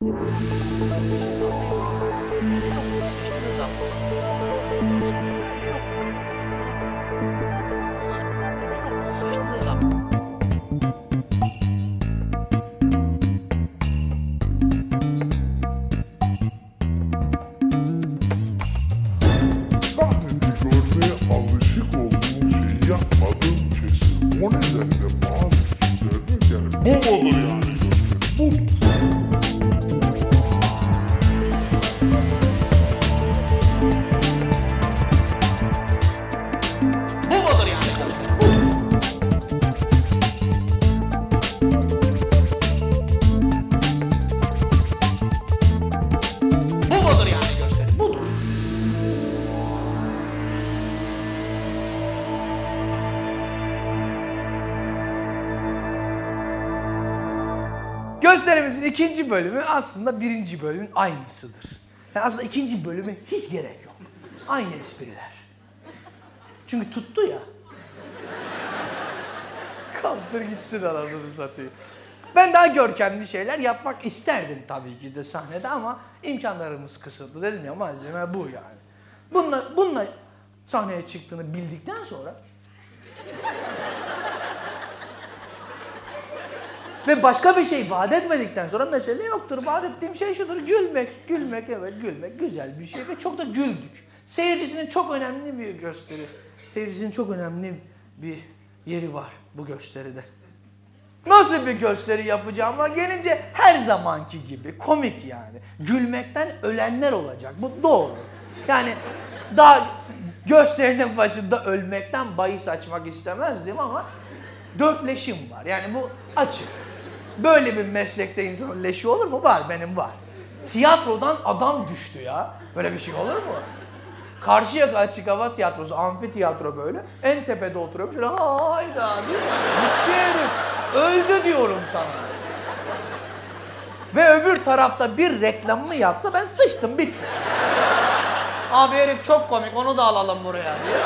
你不知道那个人，是真的。Bölümü aslında birinci bölümün aynısıdır. Yani aslında ikinci bölüme hiç gerek yok. Aynı espriler. Çünkü tuttu ya. Kaldır gitsin anasını satayım. Ben daha görkemli şeyler yapmak isterdim tabii ki de sahnede ama imkanlarımız kısıtlı. Dedim ya malzeme bu yani. Bununla, bununla sahneye çıktığını bildikten sonra Ve başka bir şey vaat etmedikten sonra mesele yoktur. Vaat ettiğim şey şudur. Gülmek, gülmek evet gülmek güzel bir şey ve çok da güldük. Seyircisinin çok önemli bir gösteri. Seyircisinin çok önemli bir yeri var bu gösteride. Nasıl bir gösteri yapacağıma gelince her zamanki gibi komik yani. Gülmekten ölenler olacak. Bu doğru. Yani daha gösterinin başında ölmekten bahis açmak istemezdim ama dört leşim var. Yani bu açık. Böyle bir meslekte insanın leşi olur mu? Var, benim var. Tiyatrodan adam düştü ya. Böyle bir şey olur mu? Karşıyaka Açık Hava Tiyatrosu, amfi tiyatro böyle. En tepede oturuyorum. Şöyle hayda diyor. Gitti herif. Öldü diyorum sana. Ve öbür tarafta bir reklamımı yapsa ben sıçtım bitti. Abi herif çok komik onu da alalım buraya diye.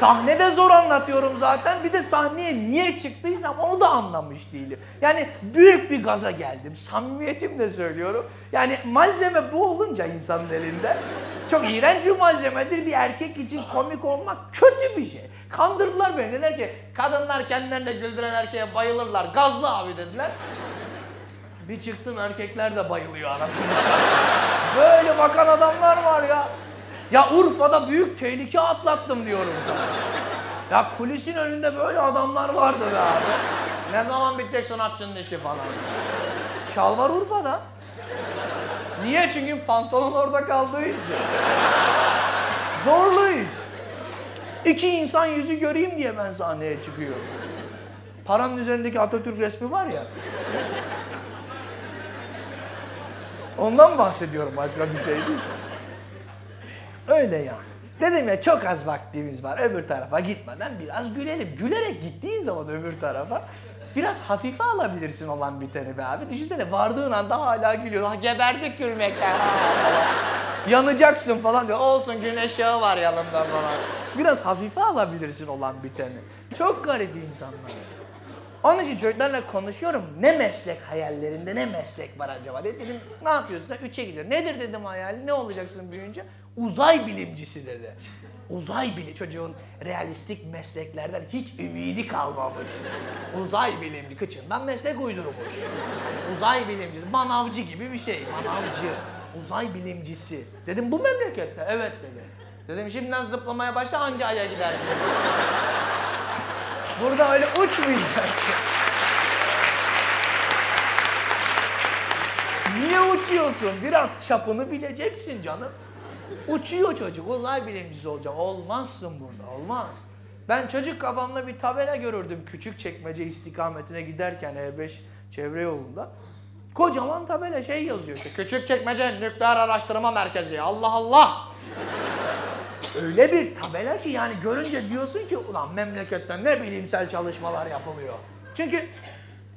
Sahnede zor anlatıyorum zaten. Bir de sahneye niye çıktıysam onu da anlamış değilim. Yani büyük bir gaza geldim. Samimiyetimle söylüyorum. Yani malzeme bu olunca insanın elinde. Çok iğrenç bir malzemedir. Bir erkek için komik olmak kötü bir şey. Kandırdılar beni. Dediler ki kadınlar kendilerine güldüren erkeğe bayılırlar. Gazlı abi dediler. Bir çıktım erkekler de bayılıyor anasını. Böyle bakan adamlar var ya. Ya Urfa'da büyük tehlike atlattım diyorum sana. Ya kulisin önünde böyle adamlar vardı be abi. Ne zaman bitecek sanatçının işi falan. Şalvar Urfa'da. Niye? Çünkü pantolon orada kaldığı için. Zorlu iş. İki insan yüzü göreyim diye ben sahneye çıkıyorum. Paranın üzerindeki Atatürk resmi var ya. Ondan bahsediyorum başka bir şey değil. Öyle yani. Dedim ya çok az vaktimiz var öbür tarafa gitmeden biraz gülelim. Gülerek gittiğin zaman öbür tarafa biraz hafife alabilirsin olan biteni be abi. Düşünsene vardığın anda hala gülüyor. Ha, geberdik gülmekten. Yanacaksın falan diyor. Olsun güneş yağı var yanımda falan. Biraz hafife alabilirsin olan biteni. Çok garip insanlar. Onun için çocuklarla konuşuyorum. Ne meslek hayallerinde ne meslek var acaba? Dedim, ne yapıyorsun sen? Üçe gidiyor. Nedir dedim hayali? Ne olacaksın büyüyünce? Uzay bilimcisi dedi. Uzay bili çocuğun realistik mesleklerden hiç ümidi kalmamış. Uzay bilimci kıçından meslek uydurmuş. Uzay bilimcisi, manavcı gibi bir şey. Manavcı, uzay bilimcisi. Dedim bu memlekette. Evet dedi. Dedim şimdiden zıplamaya başla anca aya gidersin. Burada öyle uçmayacaksın. Niye uçuyorsun? Biraz çapını bileceksin canım. Uçuyor çocuk. Uzay bilimcisi olacağım. Olmazsın burada. Olmaz. Ben çocuk kafamda bir tabela görürdüm küçük çekmece istikametine giderken E5 çevre yolunda. Kocaman tabela şey yazıyor işte. Küçük çekmece nükleer araştırma merkezi. Allah Allah. Öyle bir tabela ki yani görünce diyorsun ki ulan memlekette ne bilimsel çalışmalar yapılıyor. Çünkü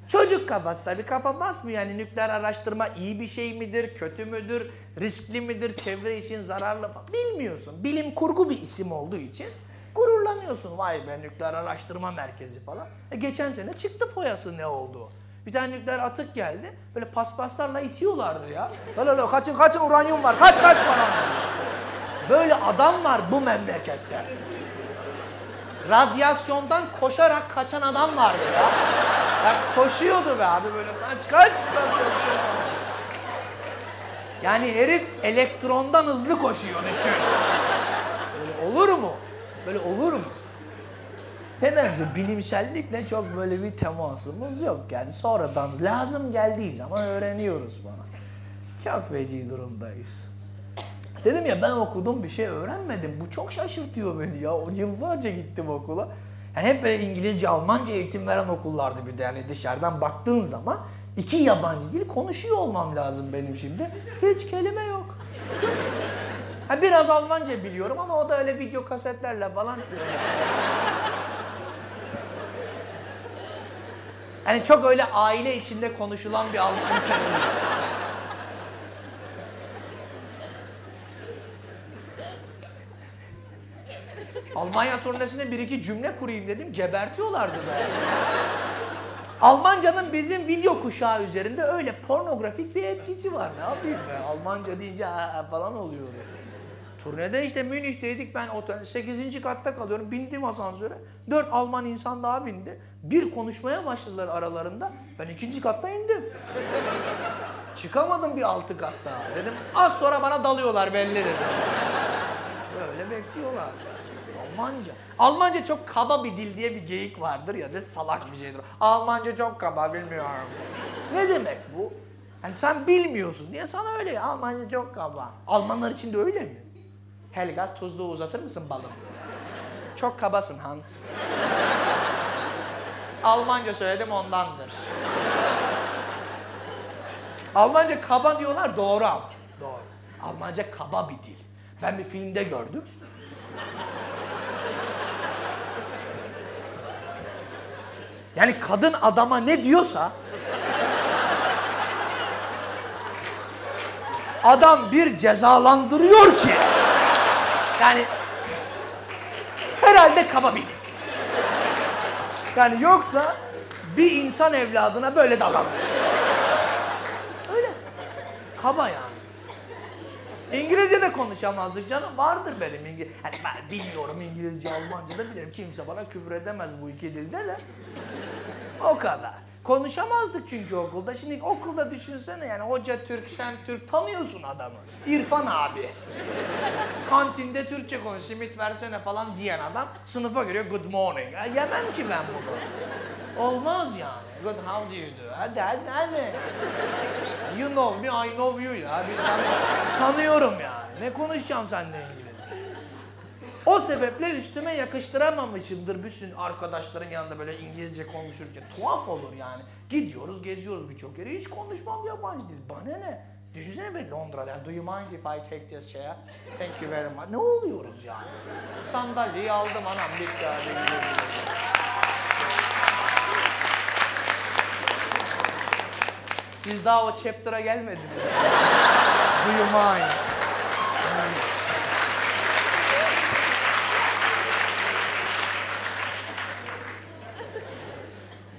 çocuk kafası tabii kafa basmıyor yani nükleer araştırma iyi bir şey midir, kötü müdür, riskli midir, çevre için zararlı falan bilmiyorsun. Bilim kurgu bir isim olduğu için gururlanıyorsun. Vay be nükleer araştırma merkezi falan. E geçen sene çıktı foyası ne oldu. Bir tane nükleer atık geldi. Böyle paspaslarla itiyorlardı ya. Öyle öyle kaçın kaçın uranyum var. Kaç kaç falan. Böyle adam var bu memlekette. Radyasyondan koşarak kaçan adam vardı ya. ya koşuyordu be abi böyle kaç kaç. Yani herif elektrondan hızlı koşuyor düşün. Böyle olur mu? Böyle olur mu? Nedense bilimsellikle çok böyle bir temasımız yok. Yani sonradan lazım geldiği zaman öğreniyoruz bana. Çok veci durumdayız. Dedim ya ben okudum bir şey öğrenmedim. Bu çok şaşırtıyor beni ya. Yıllarca gittim okula. Yani hep böyle İngilizce, Almanca eğitim veren okullardı bir de. Yani dışarıdan baktığın zaman iki yabancı dil konuşuyor olmam lazım benim şimdi. Hiç kelime yok. Ha, biraz Almanca biliyorum ama o da öyle video kasetlerle falan. Yani çok öyle aile içinde konuşulan bir Almanca. Almanya turnesine bir iki cümle kurayım dedim. Gebertiyorlardı be. Almancanın bizim video kuşağı üzerinde öyle pornografik bir etkisi var. Ne yapayım be? Almanca deyince ha, falan oluyoruz. Turnede işte Münih'teydik ben otel 8. katta kalıyorum. Bindim asansöre. Dört Alman insan daha bindi. Bir konuşmaya başladılar aralarında. Ben ikinci katta indim. Çıkamadım bir altı kat daha. Dedim az sonra bana dalıyorlar belli dedim. Böyle bekliyorlar. Almanca. Almanca çok kaba bir dil diye bir geyik vardır ya da salak bir şeydir. Almanca çok kaba bilmiyorum. ne demek bu? Yani sen bilmiyorsun diye sana öyle. Almanca çok kaba. Almanlar için de öyle mi? Helga tuzlu uzatır mısın balım? Çok kabasın Hans. Almanca söyledim ondandır. Almanca kaba diyorlar doğru ama. Doğru. Almanca kaba bir dil. Ben bir filmde gördüm. Yani kadın adama ne diyorsa adam bir cezalandırıyor ki yani herhalde kaba bir dil. Yani yoksa bir insan evladına böyle davranmıyor. Öyle. Kaba yani. İngilizce de konuşamazdık canım. Vardır benim İngilizce. Hani ben bilmiyorum İngilizce, Almanca da bilirim. Kimse bana küfür edemez bu iki dilde de. O kadar. Konuşamazdık çünkü okulda. Şimdi okulda düşünsene yani hoca Türk, sen Türk tanıyorsun adamı. İrfan abi. Kantinde Türkçe konuş, simit versene falan diyen adam sınıfa giriyor good morning. Ya yemem ki ben bunu. Olmaz yani. Good how do you do? Hadi hadi hadi. You know me, I know you ya. Bir tanı- tanıyorum yani. Ne konuşacağım seninle İngilizce? O sebeple üstüme yakıştıramamışımdır bütün arkadaşların yanında böyle İngilizce konuşurken. Tuhaf olur yani. Gidiyoruz, geziyoruz birçok yere. Hiç konuşmam yabancı dil. Bana ne? Düşünsene ben Londra'da. Do you mind if I take this chair? Thank you very much. Ne oluyoruz yani? Sandalyeyi aldım anam bitti hadi Siz daha o chapter'a gelmediniz. Do you mind?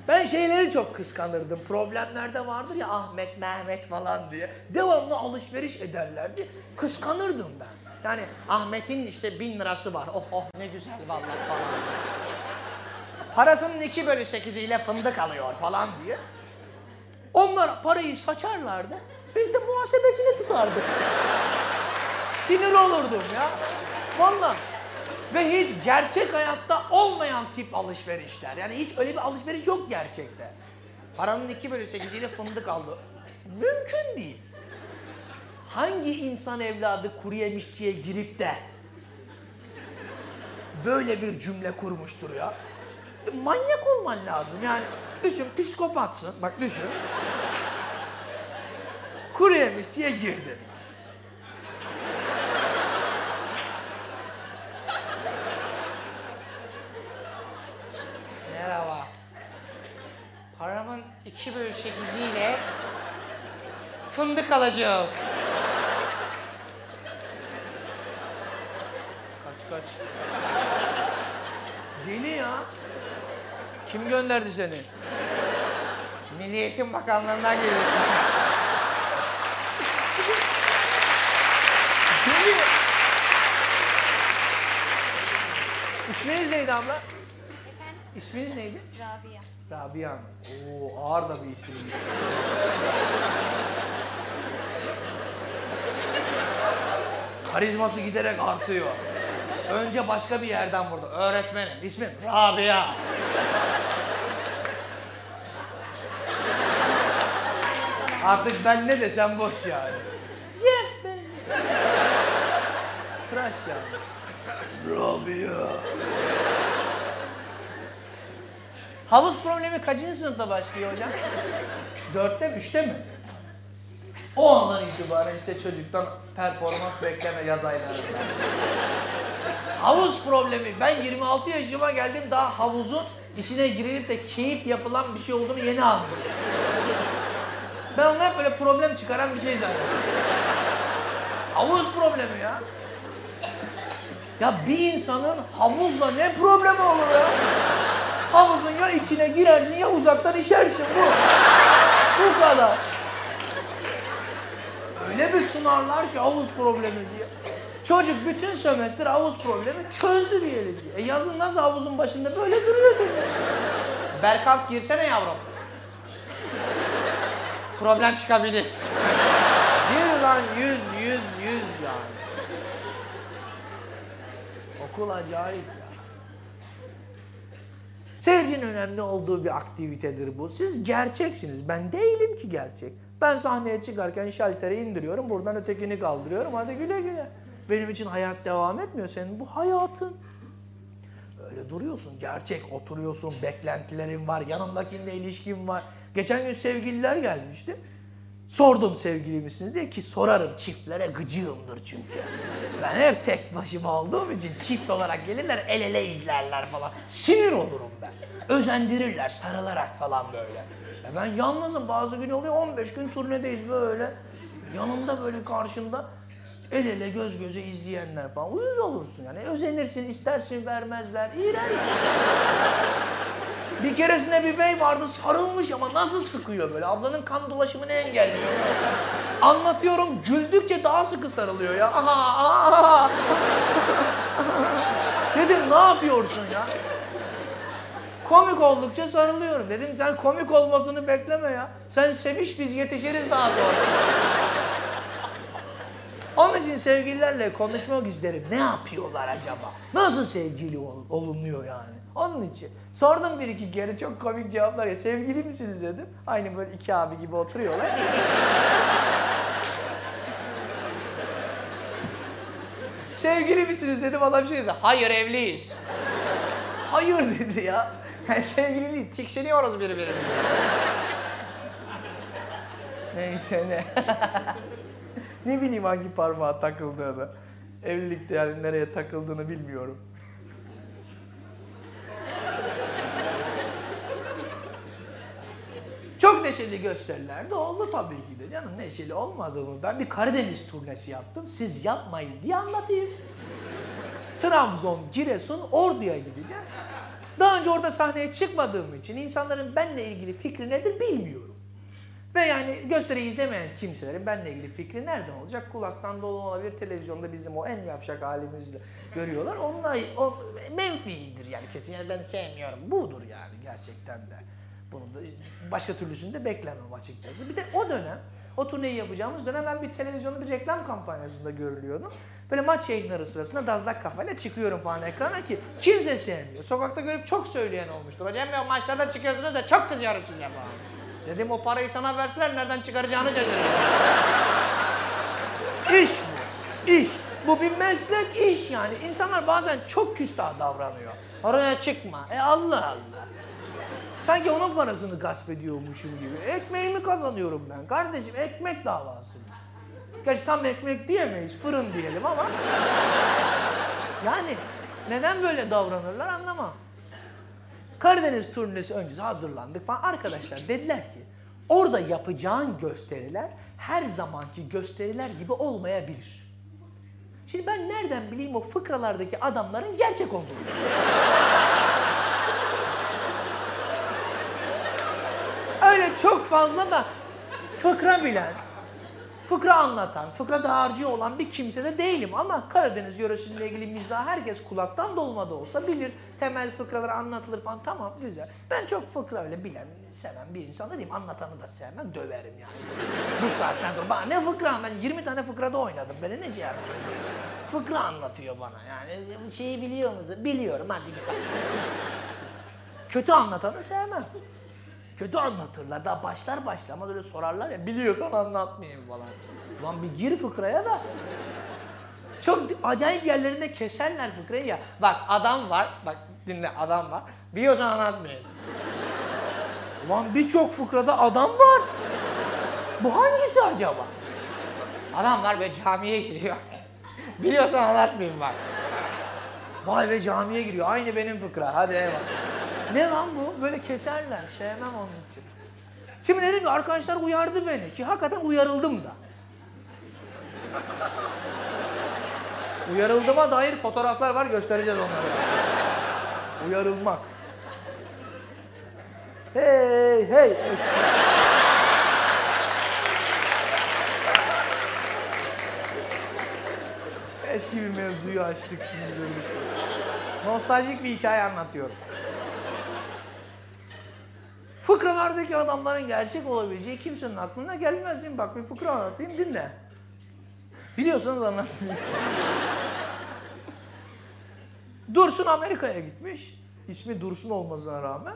Ben şeyleri çok kıskanırdım. Problemlerde vardır ya Ahmet, Mehmet falan diye. Devamlı alışveriş ederlerdi. Kıskanırdım ben. Yani Ahmet'in işte bin lirası var. Oh oh ne güzel vallahi falan. Parasının iki bölü sekiziyle fındık alıyor falan diye. Onlar parayı saçarlardı. Biz de muhasebesini tutardık. Sinir olurdum ya. Vallahi. Ve hiç gerçek hayatta olmayan tip alışverişler. Yani hiç öyle bir alışveriş yok gerçekte. Paranın iki bölü sekiziyle fındık aldı. Mümkün değil. Hangi insan evladı kuru yemişçiye girip de böyle bir cümle kurmuştur ya? Manyak olman lazım yani. Düşün psikopatsın. Bak düşün. Kuru yemişçiye girdin. Merhaba. Paramın iki bölü sekiziyle fındık alacağım. Kaç kaç. Deli ya. Kim gönderdi seni? Milli Eğitim Bakanlığı'ndan geliyor. Geliyor. İsminiz neydi abla? Efendim? İsminiz neydi? Rabia. Rabia Hanım. Oo ağır da bir isim. Karizması giderek artıyor. Önce başka bir yerden vurdu. Öğretmenim. İsmim Rabia. Artık ben ne desem boş yani. Cem ben. Tıraş yani. Rabia. Havuz problemi kaçıncı sınıfta başlıyor hocam? Dörtte mi, üçte mi? O andan itibaren işte çocuktan performans bekleme yaz aylarında. Havuz problemi. Ben 26 yaşıma geldim daha havuzun içine girilip de keyif yapılan bir şey olduğunu yeni anladım. Ben onu hep böyle problem çıkaran bir şey zannediyorum. Havuz problemi ya. Ya bir insanın havuzla ne problemi olur ya? Havuzun ya içine girersin ya uzaktan işersin bu. Bu kadar. Öyle bir sunarlar ki havuz problemi diye. Çocuk bütün sömestr havuz problemi çözdü diyelim diye. E yazın nasıl havuzun başında böyle duruyor çocuk. Berkant girsene yavrum. Problem çıkabilir. Gir lan yüz yüz yüz yani. Okul acayip ya. Seyircinin önemli olduğu bir aktivitedir bu. Siz gerçeksiniz. Ben değilim ki gerçek. Ben sahneye çıkarken şalteri indiriyorum. Buradan ötekini kaldırıyorum. Hadi güle güle. Benim için hayat devam etmiyor. Senin bu hayatın. Öyle duruyorsun. Gerçek oturuyorsun. Beklentilerin var. Yanımdakinde ilişkin var. Geçen gün sevgililer gelmişti. Sordum sevgili misiniz diye ki sorarım çiftlere gıcığımdır çünkü. Ben hep tek başıma olduğum için çift olarak gelirler el ele izlerler falan. Sinir olurum ben. Özendirirler sarılarak falan böyle. E ben yalnızım bazı gün oluyor 15 gün turnedeyiz böyle. Yanımda böyle karşımda el ele göz göze izleyenler falan. Uyuz olursun yani. Özenirsin istersin vermezler. İğrenç. Bir keresinde bir bey vardı sarılmış ama nasıl sıkıyor böyle. Ablanın kan dolaşımını engelliyor. Anlatıyorum güldükçe daha sıkı sarılıyor ya. Aha, aha. Dedim ne yapıyorsun ya? Komik oldukça sarılıyorum. Dedim sen komik olmasını bekleme ya. Sen seviş biz yetişiriz daha sonra. Onun için sevgililerle konuşmak isterim. Ne yapıyorlar acaba? Nasıl sevgili ol- olunuyor yani? Onun için. Sordum bir iki kere çok komik cevaplar ya. Sevgili misiniz dedim. Aynı böyle iki abi gibi oturuyorlar. Sevgili misiniz dedim adam şey dedi. Hayır evliyiz. Hayır dedi ya. Yani sevgili değil, tiksiniyoruz birbirimize. Neyse ne. ne bileyim hangi parmağa takıldığını. Evlilikte yani nereye takıldığını bilmiyorum. Çok neşeli gösteriler de oldu tabii ki de. Canım neşeli olmadı mı? Ben bir Karadeniz turnesi yaptım. Siz yapmayın diye anlatayım. Trabzon, Giresun, Ordu'ya gideceğiz. Daha önce orada sahneye çıkmadığım için insanların benimle ilgili fikri nedir bilmiyorum. Ve yani gösteriyi izlemeyen kimselerin benimle ilgili fikri nereden olacak? Kulaktan dolu olabilir. Televizyonda bizim o en yavşak halimizle görüyorlar. Onunla o menfidir yani kesin. Yani ben sevmiyorum. Budur yani gerçekten de. Bunu da başka türlüsünü de beklemem açıkçası. Bir de o dönem, o turneyi yapacağımız dönem ben bir televizyonda bir reklam kampanyasında görülüyordum. Böyle maç yayınları sırasında dazlak kafayla çıkıyorum falan ekrana ki kimse sevmiyor. Sokakta görüp çok söyleyen olmuştur. Hocam Bey maçlarda çıkıyorsunuz da çok kızıyorum size bu. Dedim o parayı sana verseler nereden çıkaracağını şaşırırsın. İş bu. İş. Bu bir meslek iş yani. İnsanlar bazen çok küstah davranıyor. Oraya çıkma. E Allah Allah. Sanki onun parasını gasp ediyormuşum gibi. Ekmeğimi kazanıyorum ben. Kardeşim ekmek davası. bu. Gerçi tam ekmek diyemeyiz. Fırın diyelim ama. Yani neden böyle davranırlar anlamam. Karadeniz turnesi öncesi hazırlandık falan. Arkadaşlar dediler ki orada yapacağın gösteriler her zamanki gösteriler gibi olmayabilir. Şimdi ben nereden bileyim o fıkralardaki adamların gerçek olduğunu? Öyle çok fazla da fıkra bilen, fıkra anlatan, fıkra dağarcığı olan bir kimse de değilim. Ama Karadeniz yöresiyle ilgili mizah herkes kulaktan dolma da olsa bilir. Temel fıkralar anlatılır falan tamam güzel. Ben çok fıkra öyle bilen, seven bir insan da değilim. Anlatanı da sevmem, döverim yani. Bu saatten sonra bana ne fıkra ben 20 tane fıkrada oynadım. Beni ne şey yapıyorsun? Fıkra anlatıyor bana yani. Şeyi biliyor musun? Biliyorum hadi git. Kötü anlatanı sevmem. Kötü anlatırlar. Daha başlar başlamaz öyle sorarlar ya biliyorsan anlatmayayım falan. Ulan bir gir fıkraya da. Çok acayip yerlerinde keserler fıkrayı ya. Bak adam var, bak dinle adam var. Biliyorsan anlatmayayım. Ulan birçok fıkrada adam var. Bu hangisi acaba? Adam var ve camiye giriyor. Biliyorsan anlatmayayım bak. Vay be camiye giriyor. Aynı benim fıkra. Hadi eyvallah. Ne lan bu? Böyle keserler. Sevmem onun için. Şimdi dedim ki arkadaşlar uyardı beni ki hakikaten uyarıldım da. Uyarıldığıma dair fotoğraflar var göstereceğiz onları. Uyarılmak. Hey hey. eski- bir mevzuyu açtık şimdi. Nostaljik bir hikaye anlatıyorum. Fıkralardaki adamların gerçek olabileceği kimsenin aklına gelmez. Şimdi bak bir fıkra anlatayım dinle. Biliyorsanız anlatayım. Dursun Amerika'ya gitmiş. İsmi Dursun olmasına rağmen.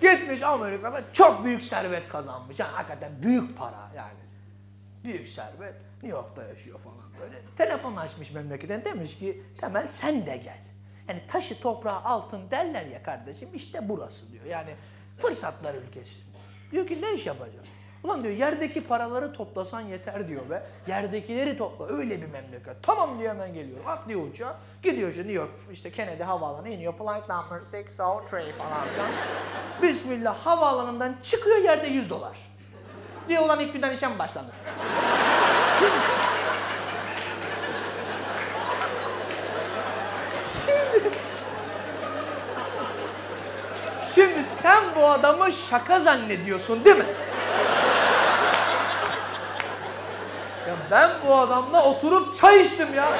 Gitmiş Amerika'da çok büyük servet kazanmış. Yani hakikaten büyük para yani. Büyük servet. New York'ta yaşıyor falan böyle. Telefon açmış memleketten demiş ki Temel sen de gel. Yani taşı toprağı altın derler ya kardeşim işte burası diyor. Yani fırsatlar ülkesi. Diyor ki ne iş yapacağım? Ulan diyor yerdeki paraları toplasan yeter diyor ve yerdekileri topla öyle bir memleket. Tamam diyor hemen geliyor. Atlıyor uçağa. Gidiyor işte New York işte Kennedy havaalanına iniyor. Flight number 603 falan filan. Bismillah havaalanından çıkıyor yerde 100 dolar. Diyor ulan ilk günden işe mi başlanır? Şimdi... Şimdi sen bu adamı şaka zannediyorsun değil mi? Ya ben bu adamla oturup çay içtim ya.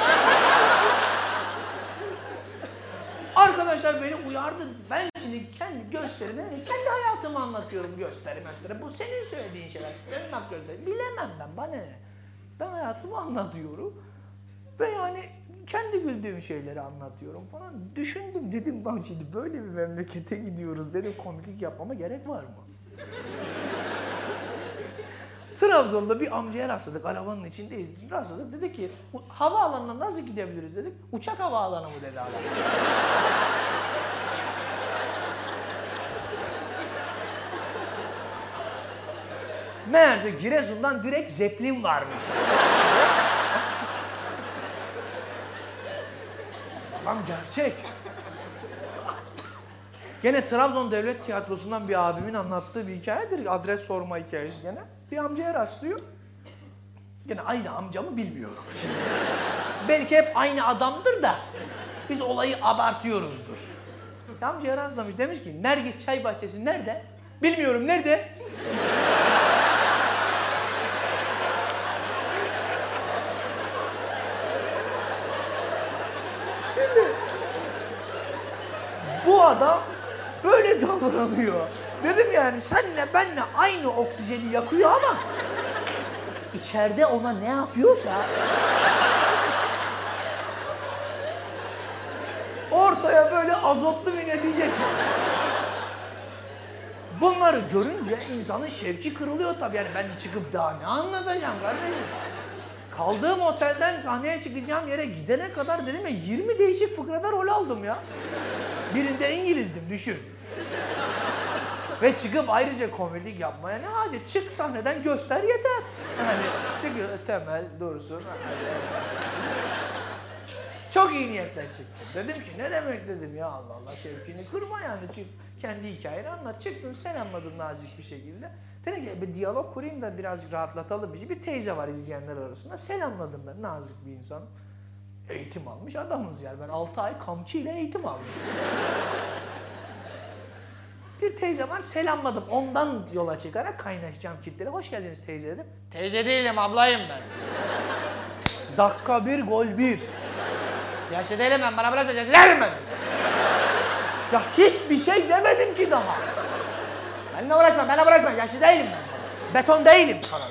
Arkadaşlar beni uyardı. Ben şimdi kendi gösteriden kendi hayatımı anlatıyorum gösteri gösteri. Bu senin söylediğin şeyler. Senin bak gösteri. Bilemem ben bana ne. Ben hayatımı anlatıyorum. Ve yani kendi güldüğüm şeyleri anlatıyorum falan. Düşündüm dedim lan şimdi böyle bir memlekete gidiyoruz dedim komiklik yapmama gerek var mı? Trabzon'da bir amcaya rastladık. Arabanın içindeyiz. Rastladık. Dedi ki "Bu havaalanına nasıl gidebiliriz dedik. Uçak havaalanı mı dedi adam. Meğerse Giresun'dan direkt Zeppelin varmış. Lan gerçek. Gene Trabzon Devlet Tiyatrosu'ndan bir abimin anlattığı bir hikayedir. Adres sorma hikayesi gene. Bir amcaya rastlıyor. Gene aynı amcamı bilmiyorum. Belki hep aynı adamdır da biz olayı abartıyoruzdur. Ya amcaya rastlamış demiş ki Nergis Çay Bahçesi nerede? Bilmiyorum nerede? Şimdi bu adam davranıyor. Dedim yani senle benle aynı oksijeni yakıyor ama içeride ona ne yapıyorsa ortaya böyle azotlu bir netice. Bunları görünce insanın şevki kırılıyor tabii. Yani ben çıkıp daha ne anlatacağım kardeşim? Kaldığım otelden sahneye çıkacağım yere gidene kadar dedim ya 20 değişik fıkrada rol aldım ya. Birinde İngilizdim düşün. Ve çıkıp ayrıca komiklik yapmaya ne hacet? Çık sahneden göster yeter. Yani çıkıyor temel dursun. Çok iyi niyetle çıktım. Dedim ki ne demek dedim ya Allah Allah şevkini kırma yani çık. Kendi hikayeni anlat. Çıktım selamladım nazik bir şekilde. Dedim ki bir diyalog kurayım da birazcık rahatlatalım bizi. Bir teyze var izleyenler arasında. Selamladım ben nazik bir insanım. Eğitim almış adamız yani. Ben 6 ay kamçı ile eğitim aldım. Bir teyze var selamladım. Ondan yola çıkarak kaynaşacağım kitlere. Hoş geldiniz teyze dedim. Teyze değilim ablayım ben. Dakika bir gol bir. Yaşlı değilim ben bana bırakma yaşlı değilim ben. Ya hiçbir şey demedim ki daha. Benimle uğraşma benimle uğraşma yaşlı değilim ben. Beton değilim falan.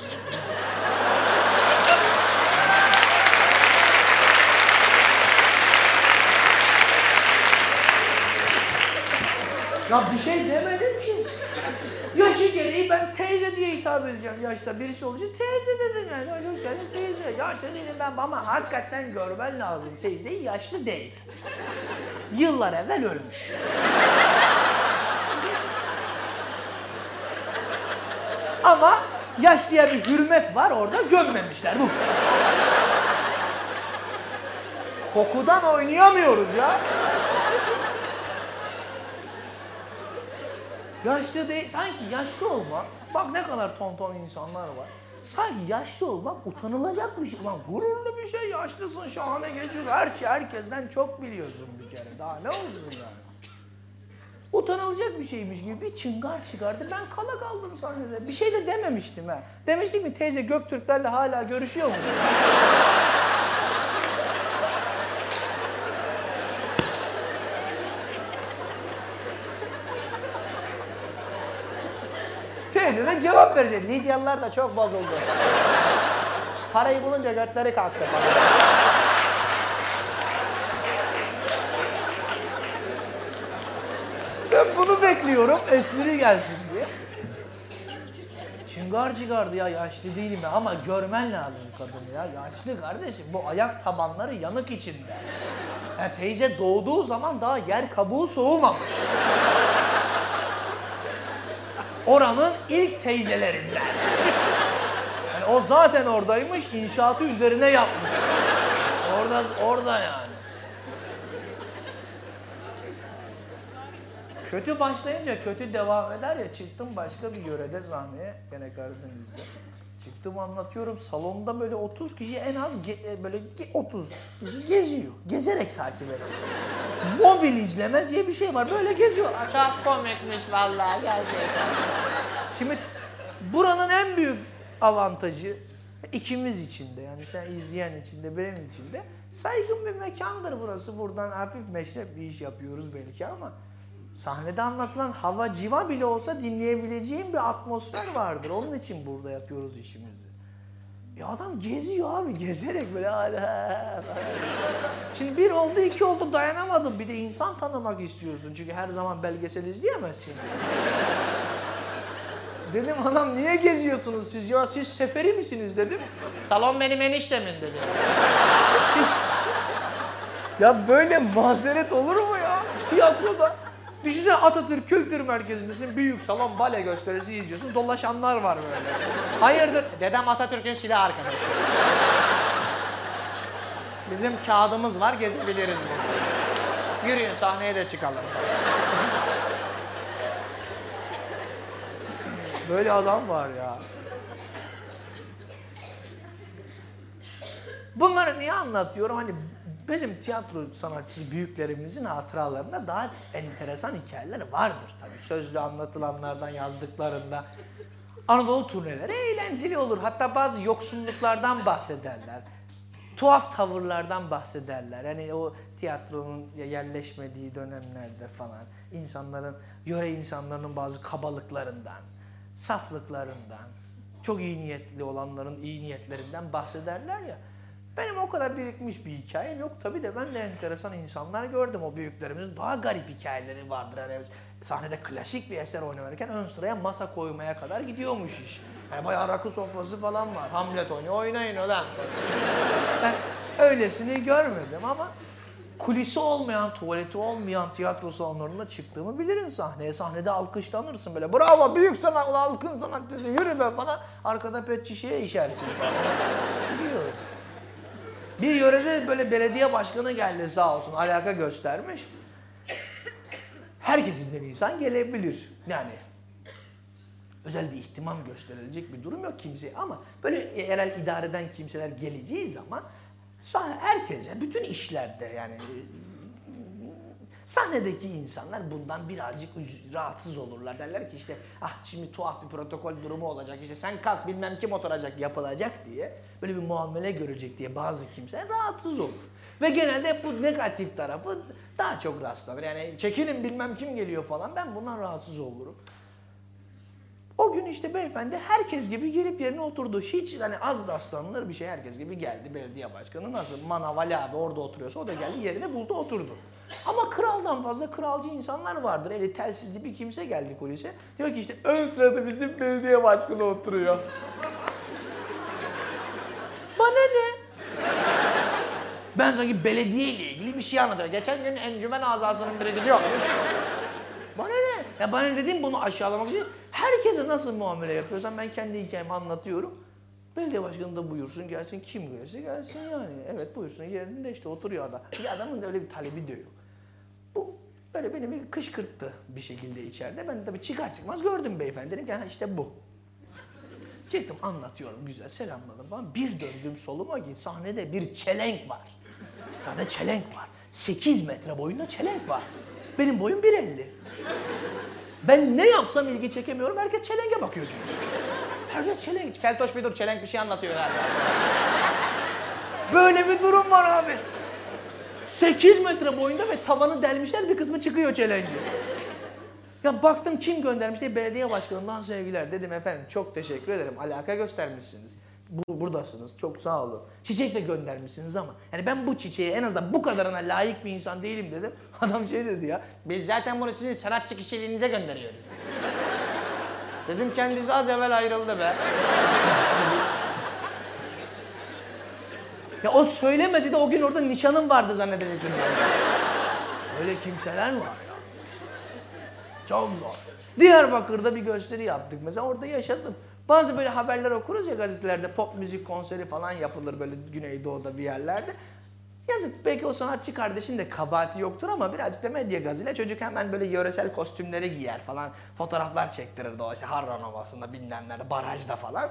Ya bir şey demedim ki. Yaşı gereği ben teyze diye hitap edeceğim. Yaşta birisi olunca teyze dedim yani. Hoş, hoş geldiniz teyze. Yaşlı değilim ben ama hakikaten görmen lazım. Teyze yaşlı değil. Yıllar evvel ölmüş. Ama yaşlıya bir hürmet var orada gömmemişler bu. Kokudan oynayamıyoruz ya. Yaşlı değil, sanki yaşlı olmak, bak ne kadar tonton insanlar var. Sanki yaşlı olmak utanılacak bir şey. Ulan gururlu bir şey, yaşlısın, şahane geçiyorsun. Her şey herkesten çok biliyorsun bir kere. Daha ne olsun yani. Utanılacak bir şeymiş gibi bir çıngar çıkardı. Ben kala kaldım sahnede. Bir şey de dememiştim ha. Demiştim ki teyze Göktürklerle hala görüşüyor mu? Teyze de cevap verecek. Lidyalılar da çok bozuldu. Parayı bulunca götleri kalktı. Ben bunu bekliyorum espri gelsin diye. Çıngar çıkardı ya yaşlı değilim ya ama görmen lazım kadını ya. Yaşlı kardeşim bu ayak tabanları yanık içinde. Yani teyze doğduğu zaman daha yer kabuğu soğumamış. Oranın ilk teyzelerinden. Yani o zaten oradaymış, inşaatı üzerine yapmış. Orada, orada yani. Kötü başlayınca kötü devam eder ya çıktım başka bir yörede sahneye gene Karadeniz'de. Çıktım anlatıyorum salonda böyle 30 kişi en az e, böyle ge- 30 kişi geziyor. Gezerek takip ediyor. Mobil izleme diye bir şey var böyle geziyor. Çok komikmiş vallahi gerçekten. Şimdi buranın en büyük avantajı ikimiz için de yani sen izleyen için de benim için de saygın bir mekandır burası. Buradan hafif meşrep bir iş yapıyoruz belki ama sahnede anlatılan hava civa bile olsa dinleyebileceğin bir atmosfer vardır. Onun için burada yapıyoruz işimizi. Ya adam geziyor abi gezerek böyle. Şimdi bir oldu iki oldu dayanamadım. Bir de insan tanımak istiyorsun. Çünkü her zaman belgesel izleyemezsin. Dedim adam niye geziyorsunuz siz ya siz seferi misiniz dedim. Salon benim eniştemin dedi. Ya böyle mazeret olur mu ya tiyatroda? Düşünsene Atatürk Kültür Merkezi'ndesin büyük salon bale gösterisi izliyorsun dolaşanlar var böyle. Hayırdır? Dedem Atatürk'ün silah arkadaşı. Bizim kağıdımız var gezebiliriz burada. Yürüyün sahneye de çıkalım. Böyle adam var ya. Bunları niye anlatıyorum? Hani bizim tiyatro sanatçısı büyüklerimizin hatıralarında daha enteresan hikayeler vardır tabii. Sözlü anlatılanlardan, yazdıklarında. Anadolu turneleri eğlenceli olur. Hatta bazı yoksulluklardan bahsederler. Tuhaf tavırlardan bahsederler. Hani o tiyatronun yerleşmediği dönemlerde falan. insanların, yöre insanların bazı kabalıklarından, saflıklarından, çok iyi niyetli olanların iyi niyetlerinden bahsederler ya. Benim o kadar birikmiş bir hikayem yok tabii de ben de enteresan insanlar gördüm. O büyüklerimizin daha garip hikayeleri vardır. Hani sahnede klasik bir eser oynanırken ön sıraya masa koymaya kadar gidiyormuş iş. Yani bayağı rakı sofrası falan var. Hamlet oynuyor, oynayın ulan. Ben öylesini görmedim ama kulisi olmayan, tuvaleti olmayan tiyatro salonlarında çıktığımı bilirim sahneye. Sahnede alkışlanırsın böyle. Bravo büyük sanat, halkın sanatçısı yürü be falan. Arkada pet şişeye işersin falan. Bir yörede böyle belediye başkanı geldi sağ olsun alaka göstermiş. Herkesinden insan gelebilir. Yani özel bir ihtimam gösterilecek bir durum yok kimseye ama böyle yerel idareden kimseler geleceği zaman herkese bütün işlerde yani Sahnedeki insanlar bundan birazcık rahatsız olurlar. Derler ki işte ah şimdi tuhaf bir protokol durumu olacak. İşte sen kalk bilmem kim oturacak yapılacak diye. Böyle bir muamele görecek diye bazı kimseler rahatsız olur. Ve genelde bu negatif tarafı daha çok rastlanır. Yani çekilin bilmem kim geliyor falan ben bundan rahatsız olurum. O gün işte beyefendi herkes gibi gelip yerine oturdu. Hiç hani az rastlanılır bir şey herkes gibi geldi belediye başkanı. Nasıl Manav abi orada oturuyorsa o da geldi yerine buldu oturdu. Ama kraldan fazla kralcı insanlar vardır. Eli telsizli bir kimse geldi kulise. Diyor ki işte ön sırada bizim belediye başkanı oturuyor. Bana ne? Ben sanki belediye ile ilgili bir şey anlatıyorum. Geçen gün encümen azasının biri gidiyor. Bana ne? Ya bana ne dediğim bunu aşağılamak için herkese nasıl muamele yapıyorsam ben kendi hikayemi anlatıyorum. Belediye başkanı da buyursun gelsin kim gelirse gelsin yani. Evet buyursun yerinde işte oturuyor adam. Bir adamın da öyle bir talebi de yok. Bu böyle beni bir kışkırttı bir şekilde içeride. Ben tabii çıkar çıkmaz gördüm beyefendi. Dedim ki ha işte bu. Çıktım anlatıyorum güzel selamladım falan. Bir döndüm soluma ki sahnede bir çelenk var. Sahnede çelenk var. 8 metre boyunda çelenk var. Benim boyum 1.50. Ben ne yapsam ilgi çekemiyorum. Herkes çelenge bakıyor çünkü. Herkes çelenk. Keltoş bir dur çelenk bir şey anlatıyor galiba. Böyle bir durum var abi. 8 metre boyunda ve tavanı delmişler bir kısmı çıkıyor çelengi. Ya baktım kim göndermiş diye belediye başkanından sevgiler. Dedim efendim çok teşekkür ederim. Alaka göstermişsiniz. Bu, buradasınız. Çok sağ olun. Çiçek de göndermişsiniz ama. Yani ben bu çiçeğe en azından bu kadarına layık bir insan değilim dedim. Adam şey dedi ya. Biz zaten bunu sizin sanatçı kişiliğinize gönderiyoruz. Dedim kendisi az evvel ayrıldı be. Ya o söylemese de o gün orada nişanım vardı zannedecektim. Öyle kimseler var ya. Çok zor. Diyarbakır'da bir gösteri yaptık. Mesela orada yaşadım. Bazı böyle haberler okuruz ya gazetelerde pop müzik konseri falan yapılır böyle Güneydoğu'da bir yerlerde. Yazık belki o sanatçı kardeşin de kabahati yoktur ama birazcık da medya gazıyla çocuk hemen böyle yöresel kostümleri giyer falan. Fotoğraflar çektirirdi o işte Harran Ovası'nda bilmem nerede barajda falan.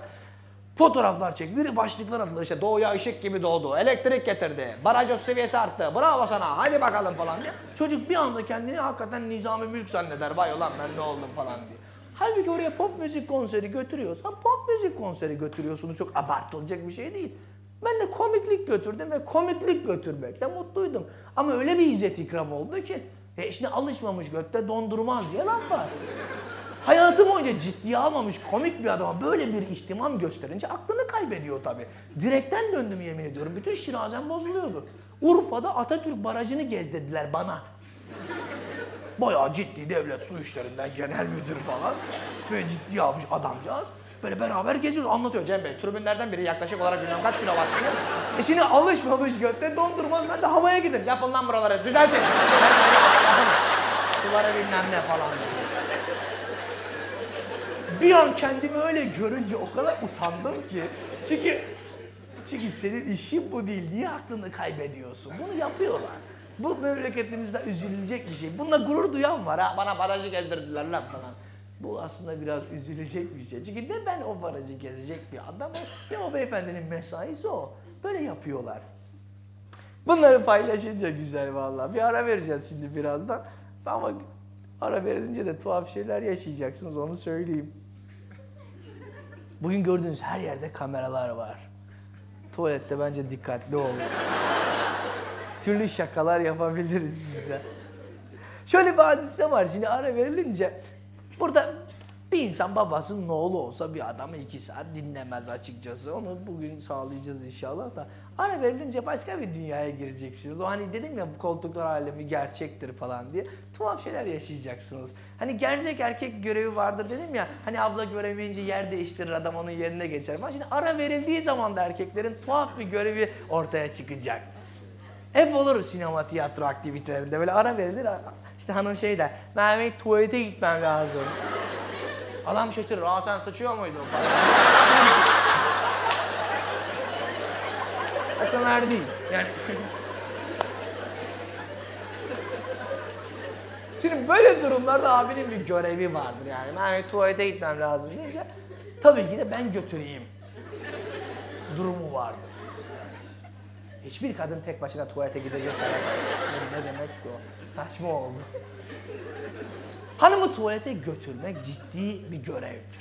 Fotoğraflar çekilir, başlıklar atılır işte doğuya ışık gibi doğdu, elektrik getirdi, baraj seviyesi arttı, bravo sana, hadi bakalım falan diye. Çocuk bir anda kendini hakikaten nizami mülk zanneder, vay ulan ben ne oldum falan diye. Halbuki oraya pop müzik konseri götürüyorsan pop müzik konseri götürüyorsunuz. Çok abartılacak bir şey değil. Ben de komiklik götürdüm ve komiklik götürmekle mutluydum. Ama öyle bir izzet ikram oldu ki. E şimdi alışmamış götte dondurmaz diye laf var. Hayatım boyunca ciddiye almamış komik bir adama böyle bir ihtimam gösterince aklını kaybediyor tabii. Direkten döndüm yemin ediyorum. Bütün şirazem bozuluyordu. Urfa'da Atatürk Barajı'nı gezdirdiler bana. Bayağı ciddi devlet su işlerinden genel müdür falan. Böyle ciddiye almış adamcağız. Böyle beraber geziyoruz anlatıyor Cem Bey. Tribünlerden biri yaklaşık olarak bilmem kaç kilo var. E şimdi alışmamış götte dondurmaz ben de havaya. Ya Yapın lan buraları, düzeltin. sulara bilmem ne falan. Bir an kendimi öyle görünce o kadar utandım ki. Çünkü çünkü senin işin bu değil. Niye aklını kaybediyorsun? Bunu yapıyorlar. Bu memleketimizde üzülecek bir şey. Bununla gurur duyan var ha. Bana barajı gezdirdiler lan falan. Bu aslında biraz üzülecek bir şey. Çünkü ne ben o barajı gezecek bir adamım ne o beyefendinin mesaisi o. Böyle yapıyorlar. Bunları paylaşınca güzel vallahi. Bir ara vereceğiz şimdi birazdan. Ama ara verilince de tuhaf şeyler yaşayacaksınız onu söyleyeyim. Bugün gördüğünüz her yerde kameralar var. Tuvalette bence dikkatli olun. Türlü şakalar yapabiliriz size. Şöyle bir hadise var şimdi ara verilince burada bir insan babasının oğlu olsa bir adamı iki saat dinlemez açıkçası. Onu bugün sağlayacağız inşallah da. Ara verilince başka bir dünyaya gireceksiniz. O hani dedim ya bu koltuklar alemi gerçektir falan diye. Tuhaf şeyler yaşayacaksınız. Hani gerzek erkek görevi vardır dedim ya. Hani abla göremeyince yer değiştirir adam onun yerine geçer falan. Şimdi ara verildiği zaman da erkeklerin tuhaf bir görevi ortaya çıkacak. Hep olur sinema tiyatro aktivitelerinde böyle ara verilir. İşte hanım şey der, Mehmet tuvalete gitmem lazım. Adam şaşırır, aa sen sıçıyor muydun falan. O kadar değil. Yani Şimdi böyle durumlarda abinin bir görevi vardır yani. Mehmet tuvalete gitmem lazım deyince tabii ki de ben götüreyim durumu vardır. Hiçbir kadın tek başına tuvalete gidecek kadar. Ne demek ki o? Saçma oldu. Hanımı tuvalete götürmek ciddi bir görevdir.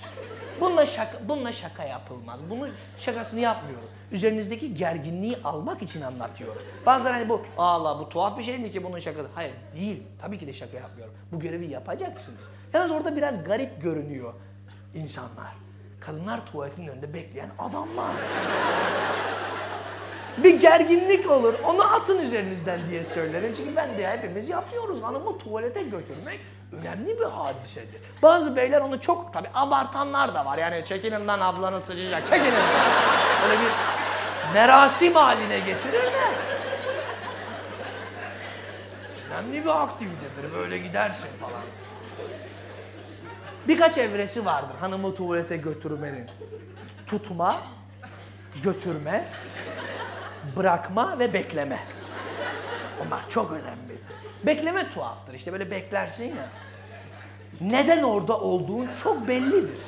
Bununla şaka, bununla şaka yapılmaz. Bunun şakasını yapmıyorum. Üzerinizdeki gerginliği almak için anlatıyorum. Bazıları hani bu, Allah bu tuhaf bir şey mi ki bunun şakası? Hayır değil. Tabii ki de şaka yapmıyorum. Bu görevi yapacaksınız. Yalnız orada biraz garip görünüyor insanlar. Kadınlar tuvaletin önünde bekleyen adamlar. Bir gerginlik olur. Onu atın üzerinizden diye söylerim. Çünkü ben de hepimiz yapıyoruz. Hanımı tuvalete götürmek önemli bir hadisedir. Bazı beyler onu çok tabi abartanlar da var. Yani çekinin lan ablanız sıçacak. Çekinin. Böyle bir merasim haline getirirler. Önemli bir aktivitedir. Böyle gidersin falan. Birkaç evresi vardır hanımı tuvalete götürmenin. Tutma, götürme, bırakma ve bekleme. Onlar çok önemlidir. Bekleme tuhaftır. İşte böyle beklersin ya. Neden orada olduğun çok bellidir.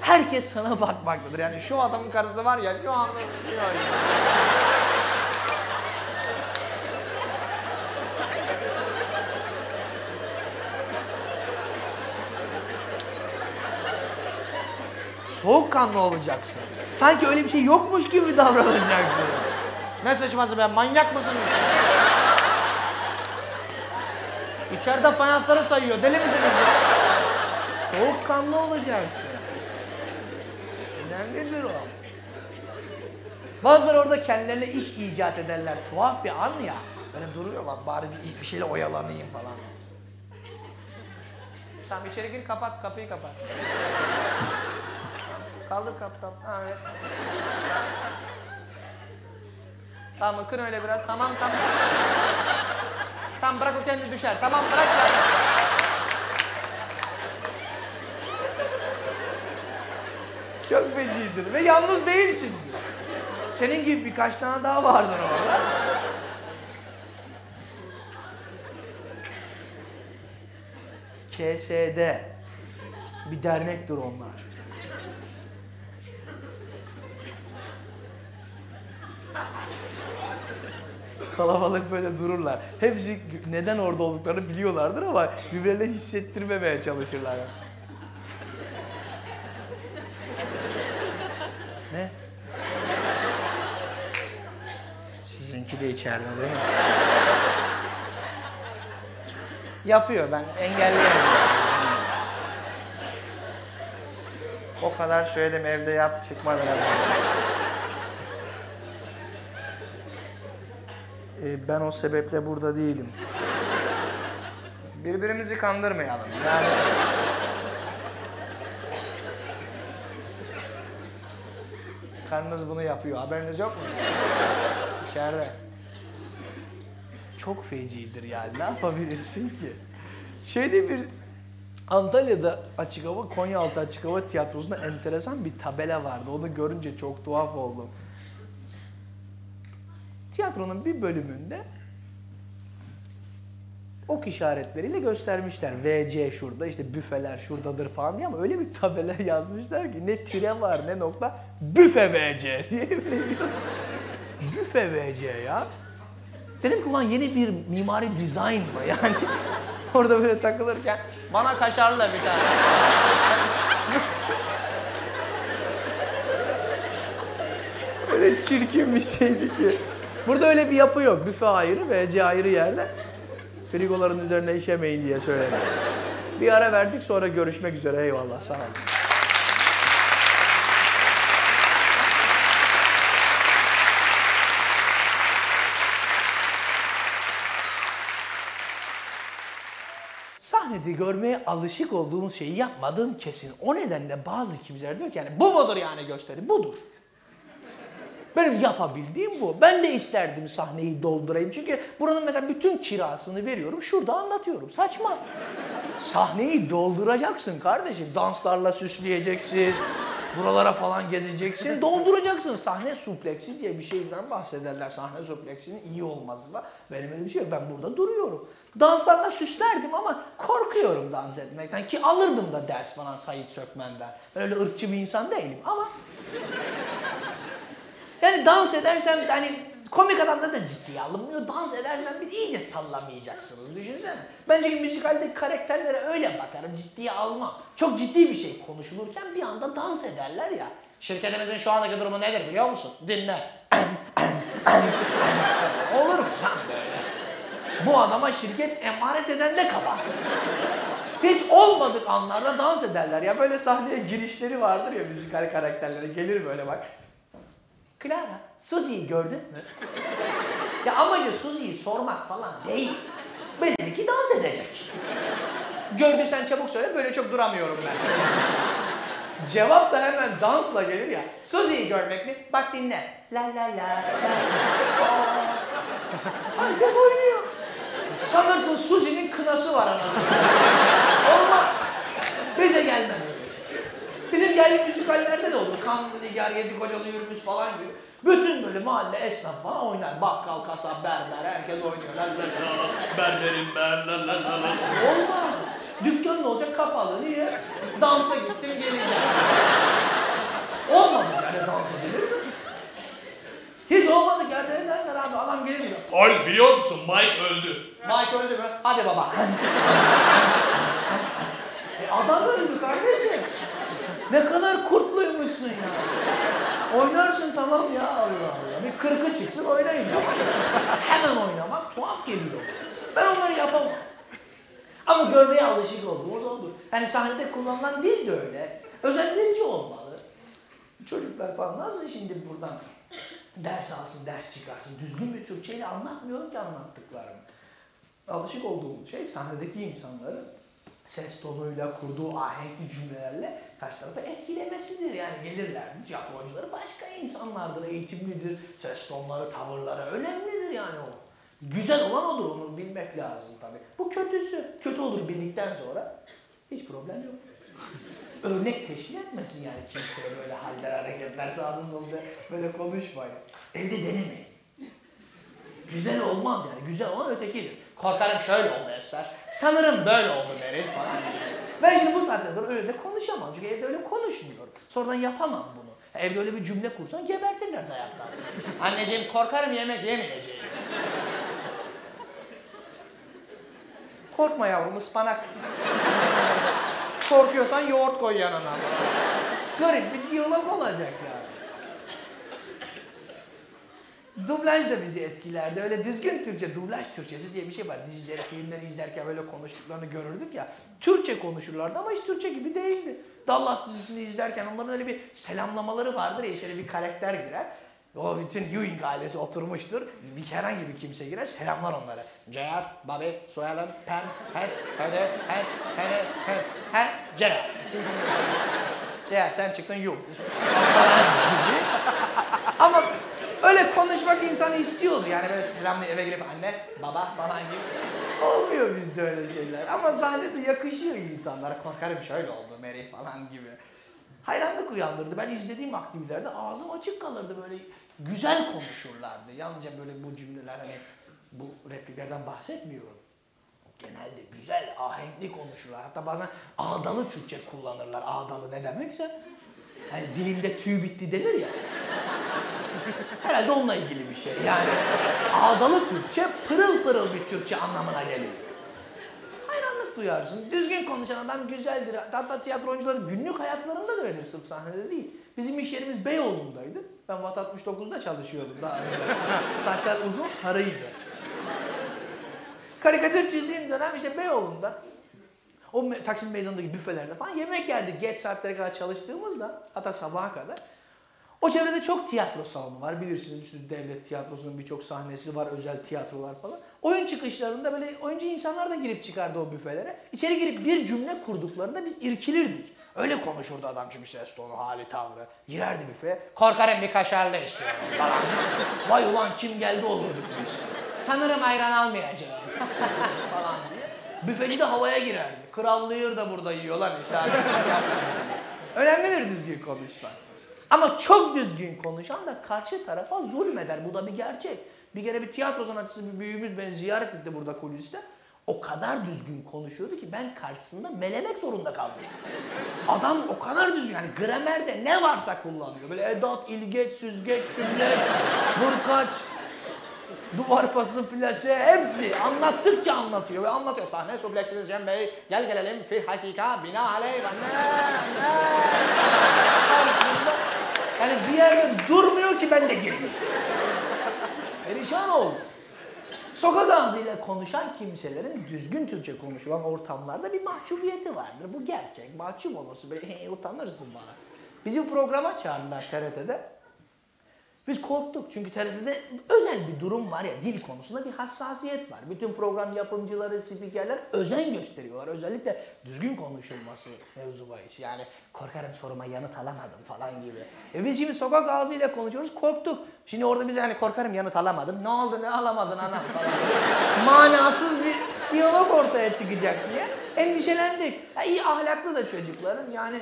Herkes sana bakmaktadır. Yani şu adamın karısı var ya şu anda diyor. Soğukkanlı olacaksın. Sanki öyle bir şey yokmuş gibi davranacaksın. Ne saçması be manyak mısınız? İçeride fayansları sayıyor. Deli misiniz ya? Soğukkanlı olacaksın. Önemlidir o. Bazıları orada kendilerine iş icat ederler. Tuhaf bir an ya. Böyle duruyorlar bari bir, bir şeyle oyalanayım falan. Tamam içeri gir kapat kapıyı kapat. Kaldır kaptan. Ha, evet. Tamam ıkın öyle biraz. Tamam tamam. Tamam bırak o kendi düşer. Tamam bırak. ya. Çok fecidir ve yalnız değilsin. Senin gibi birkaç tane daha vardır orada. KSD bir dernektir onlar. Kalabalık böyle dururlar. Hepsi neden orada olduklarını biliyorlardır ama birbirlerine hissettirmemeye çalışırlar. Ne? Sizinki de içeride değil mi? Yapıyor ben engelleyemiyorum. O kadar söyledim evde yap çıkmadı. Ee, ben o sebeple burada değilim. Birbirimizi kandırmayalım. Yani karnınız bunu yapıyor. Haberiniz yok mu? İçeride. Çok fecidir yani. Ne yapabilirsin ki? Şeyde bir Antalya'da açık hava, Konyaaltı açık hava tiyatrosunda enteresan bir tabela vardı. Onu görünce çok tuhaf oldum. Tiyatronun bir bölümünde ok işaretleriyle göstermişler. VC şurada, işte büfeler şuradadır falan diye ama öyle bir tabela yazmışlar ki ne tire var ne nokta, büfe VC diye böyle bir- Büfe VC ya. Dedim ki ulan yeni bir mimari dizayn mı yani? Orada böyle takılırken bana kaşarlı bir tane. öyle çirkin bir şeydi ki. Burada öyle bir yapı yok. Büfe ayrı, VC ayrı yerde. Frigoların üzerine işemeyin diye söyledim. Bir ara verdik sonra görüşmek üzere. Eyvallah sağ olun. Sahnede görmeye alışık olduğumuz şeyi yapmadığım kesin. O nedenle bazı kimseler diyor ki yani bu mudur yani gösteri? Budur. Benim yapabildiğim bu. Ben de isterdim sahneyi doldurayım. Çünkü buranın mesela bütün kirasını veriyorum. Şurada anlatıyorum. Saçma. Sahneyi dolduracaksın kardeşim. Danslarla süsleyeceksin. Buralara falan gezeceksin. Dolduracaksın. Sahne supleksi diye bir şeyden bahsederler. Sahne supleksinin iyi olması var. Benim öyle bir şey yok. Ben burada duruyorum. Danslarla süslerdim ama korkuyorum dans etmekten. Ki alırdım da ders falan Sayit Sökmen'den. Ben öyle ırkçı bir insan değilim ama yani dans edersem hani komik adam zaten ciddiye alınmıyor. Dans edersen bir iyice sallamayacaksınız. Düşünsene. Bence müzikaldeki karakterlere öyle bakarım. Ciddiye almam. Çok ciddi bir şey konuşulurken bir anda dans ederler ya. Şirketimizin şu andaki durumu nedir biliyor musun? Dinle. Olur mu lan böyle? Bu adama şirket emanet eden de kabahat. Hiç olmadık anlarda dans ederler ya. Böyle sahneye girişleri vardır ya müzikal karakterlere. Gelir böyle bak. Clara, Susie'yi gördün mü? Ya amacı Susie'yi sormak falan değil. Belli ki dans edecek. Gördüysen çabuk söyle böyle çok duramıyorum ben. Cevap da hemen dansla gelir ya. Susie'yi görmek mi? Bak dinle. La la la la. Herkes oynuyor. Sanırsın Suzi'nin kınası var anasını. Olmaz. Bize gelmez. Geldiğimiz müzikallerde de olur. Kanlı Nigar, Yedi Kocalı Yürümüş falan gibi. Bütün böyle mahalle esnaf falan oynar. Bakkal, kasap, berber herkes oynuyor. La la la. Berberim ben la la la la. Olmaz. Dükkan ne olacak? Kapalı. Niye? Dansa gittim geleceğim. Olmadı yani dans edilir mi? Hiç olmadı yerde ederler abi. Adam gelir diyor. Paul biliyor musun Mike öldü. Mike öldü mü? Hadi baba. E adam öldü kardeşim. Ne kadar kurtluymuşsun ya. Oynarsın tamam ya Allah Allah. Bir kırkı çıksın oynayın ya. Hemen oynamak tuhaf geliyor. Ben onları yapamam. Ama görmeye alışık olduğumuz oldu. Hani sahnede kullanılan dil de öyle. Özendirici olmalı. Çocuklar falan nasıl şimdi buradan ders alsın, ders çıkarsın. Düzgün bir Türkçeyle anlatmıyorum ki anlattıklarımı. Alışık olduğumuz şey sahnedeki insanların ses tonuyla, kurduğu ahenkli cümlelerle karşı tarafı etkilemesidir. Yani gelirler, tiyatro oyuncuları başka insanlardır, eğitimlidir, ses tonları, tavırları önemlidir yani o. Güzel olan odur, onu bilmek lazım tabii. Bu kötüsü, kötü olur bildikten sonra hiç problem yok. Örnek teşkil etmesin yani kimseye böyle haller, hareketler sağda solda böyle konuşmayın. Evde denemeyin. Güzel olmaz yani, güzel olan ötekidir. Korkarım şöyle oldu Esmer. Sanırım böyle oldu Merit falan. Ben şimdi bu saatten sonra öyle de konuşamam. Çünkü evde öyle konuşmuyorum. Sonradan yapamam bunu. Evde öyle bir cümle kursan gebertirler dayaktan. Anneciğim korkarım yemek yemeyeceğim. Korkma yavrum ıspanak. Korkuyorsan yoğurt koy yanına. Garip bir diyalog olacak yani. Dublaj da bizi etkilerdi. Öyle düzgün Türkçe, dublaj Türkçesi diye bir şey var. Dizileri, filmleri izlerken böyle konuştuklarını görürdük ya. Türkçe konuşurlardı ama hiç Türkçe gibi değildi. Dallas dizisini izlerken onların öyle bir selamlamaları vardır ya. Şöyle bir karakter girer. O bütün Ewing ailesi oturmuştur. Bir herhangi bir kimse girer, selamlar onlara. J.R. Bobby, Soyalan, Pam, Hen, Hede, Hene, Hen, Hen, J.R. J.R. sen çıktın Yu. İnsanı istiyordu yani. Böyle selamla eve girip anne, baba falan gibi. Olmuyor bizde öyle şeyler. Ama sahnede yakışıyor insanlara. Korkarım şöyle oldu Mary falan gibi. Hayranlık uyandırdı. Ben izlediğim aktivitelerde ağzım açık kalırdı böyle güzel konuşurlardı. Yalnızca böyle bu cümleler hani bu repliklerden bahsetmiyorum. Genelde güzel, ahenkli konuşurlar. Hatta bazen ağdalı Türkçe kullanırlar. Ağdalı ne demekse. Hani dilimde tüy bitti denir ya. Herhalde onunla ilgili bir şey. Yani ağdalı Türkçe pırıl pırıl bir Türkçe anlamına geliyor. Hayranlık duyarsın. Düzgün konuşan adam güzeldir. Hatta tiyatro oyuncuları günlük hayatlarında da öyledir sırf sahnede değil. Bizim iş yerimiz Beyoğlu'ndaydı. Ben Vat 69'da çalışıyordum daha önce. Saçlar uzun sarıydı. Karikatür çizdiğim dönem işte Beyoğlu'nda. O Taksim Meydanı'ndaki büfelerde falan yemek yerdik. Geç saatlere kadar çalıştığımızda hatta sabaha kadar. O çevrede çok tiyatro salonu var bilirsiniz. Sürü devlet tiyatrosunun birçok sahnesi var, özel tiyatrolar falan. Oyun çıkışlarında böyle oyuncu insanlar da girip çıkardı o büfelere. İçeri girip bir cümle kurduklarında biz irkilirdik. Öyle konuşurdu adam çünkü ses tonu, hali, tavrı. Girerdi büfeye. Korkarım bir kaşarlı istiyorum falan. Vay ulan kim geldi olurduk biz. Sanırım ayran almayacağım. falan diye. Büfeci de havaya girerdi. Krallıyır da burada yiyor lan. Önemlidir düzgün konuşmak. Ama çok düzgün konuşan da karşı tarafa zulmeder. Bu da bir gerçek. Bir kere bir tiyatro sanatçısı bir büyüğümüz beni ziyaret etti burada kuliste. O kadar düzgün konuşuyordu ki ben karşısında melemek zorunda kaldım. Adam o kadar düzgün yani gramerde ne varsa kullanıyor. Böyle edat, ilgeç, süzgeç, cümle, vurkaç. Duvar pası, plase hepsi anlattıkça anlatıyor ve anlatıyor. Sahne subleksiniz Cem Bey. Gel gelelim fi hakika bina aleyh Yani bir yerde durmuyor ki ben de gireyim. Perişan oldum. Sokak ağzıyla konuşan kimselerin düzgün Türkçe konuşulan ortamlarda bir mahcubiyeti vardır. Bu gerçek. Mahcup olursun. Böyle "Hey, utanırsın bana. Bizi programa çağırdılar TRT'de. Biz korktuk çünkü TRT'de özel bir durum var ya dil konusunda bir hassasiyet var. Bütün program yapımcıları, spikerler özen gösteriyorlar. Özellikle düzgün konuşulması mevzu bahis. Yani korkarım soruma yanıt alamadım falan gibi. E biz şimdi sokak ağzıyla konuşuyoruz korktuk. Şimdi orada bize hani korkarım yanıt alamadım. Ne oldu ne alamadın anam falan. Manasız bir diyalog ortaya çıkacak diye endişelendik. Ya iyi ahlaklı da çocuklarız yani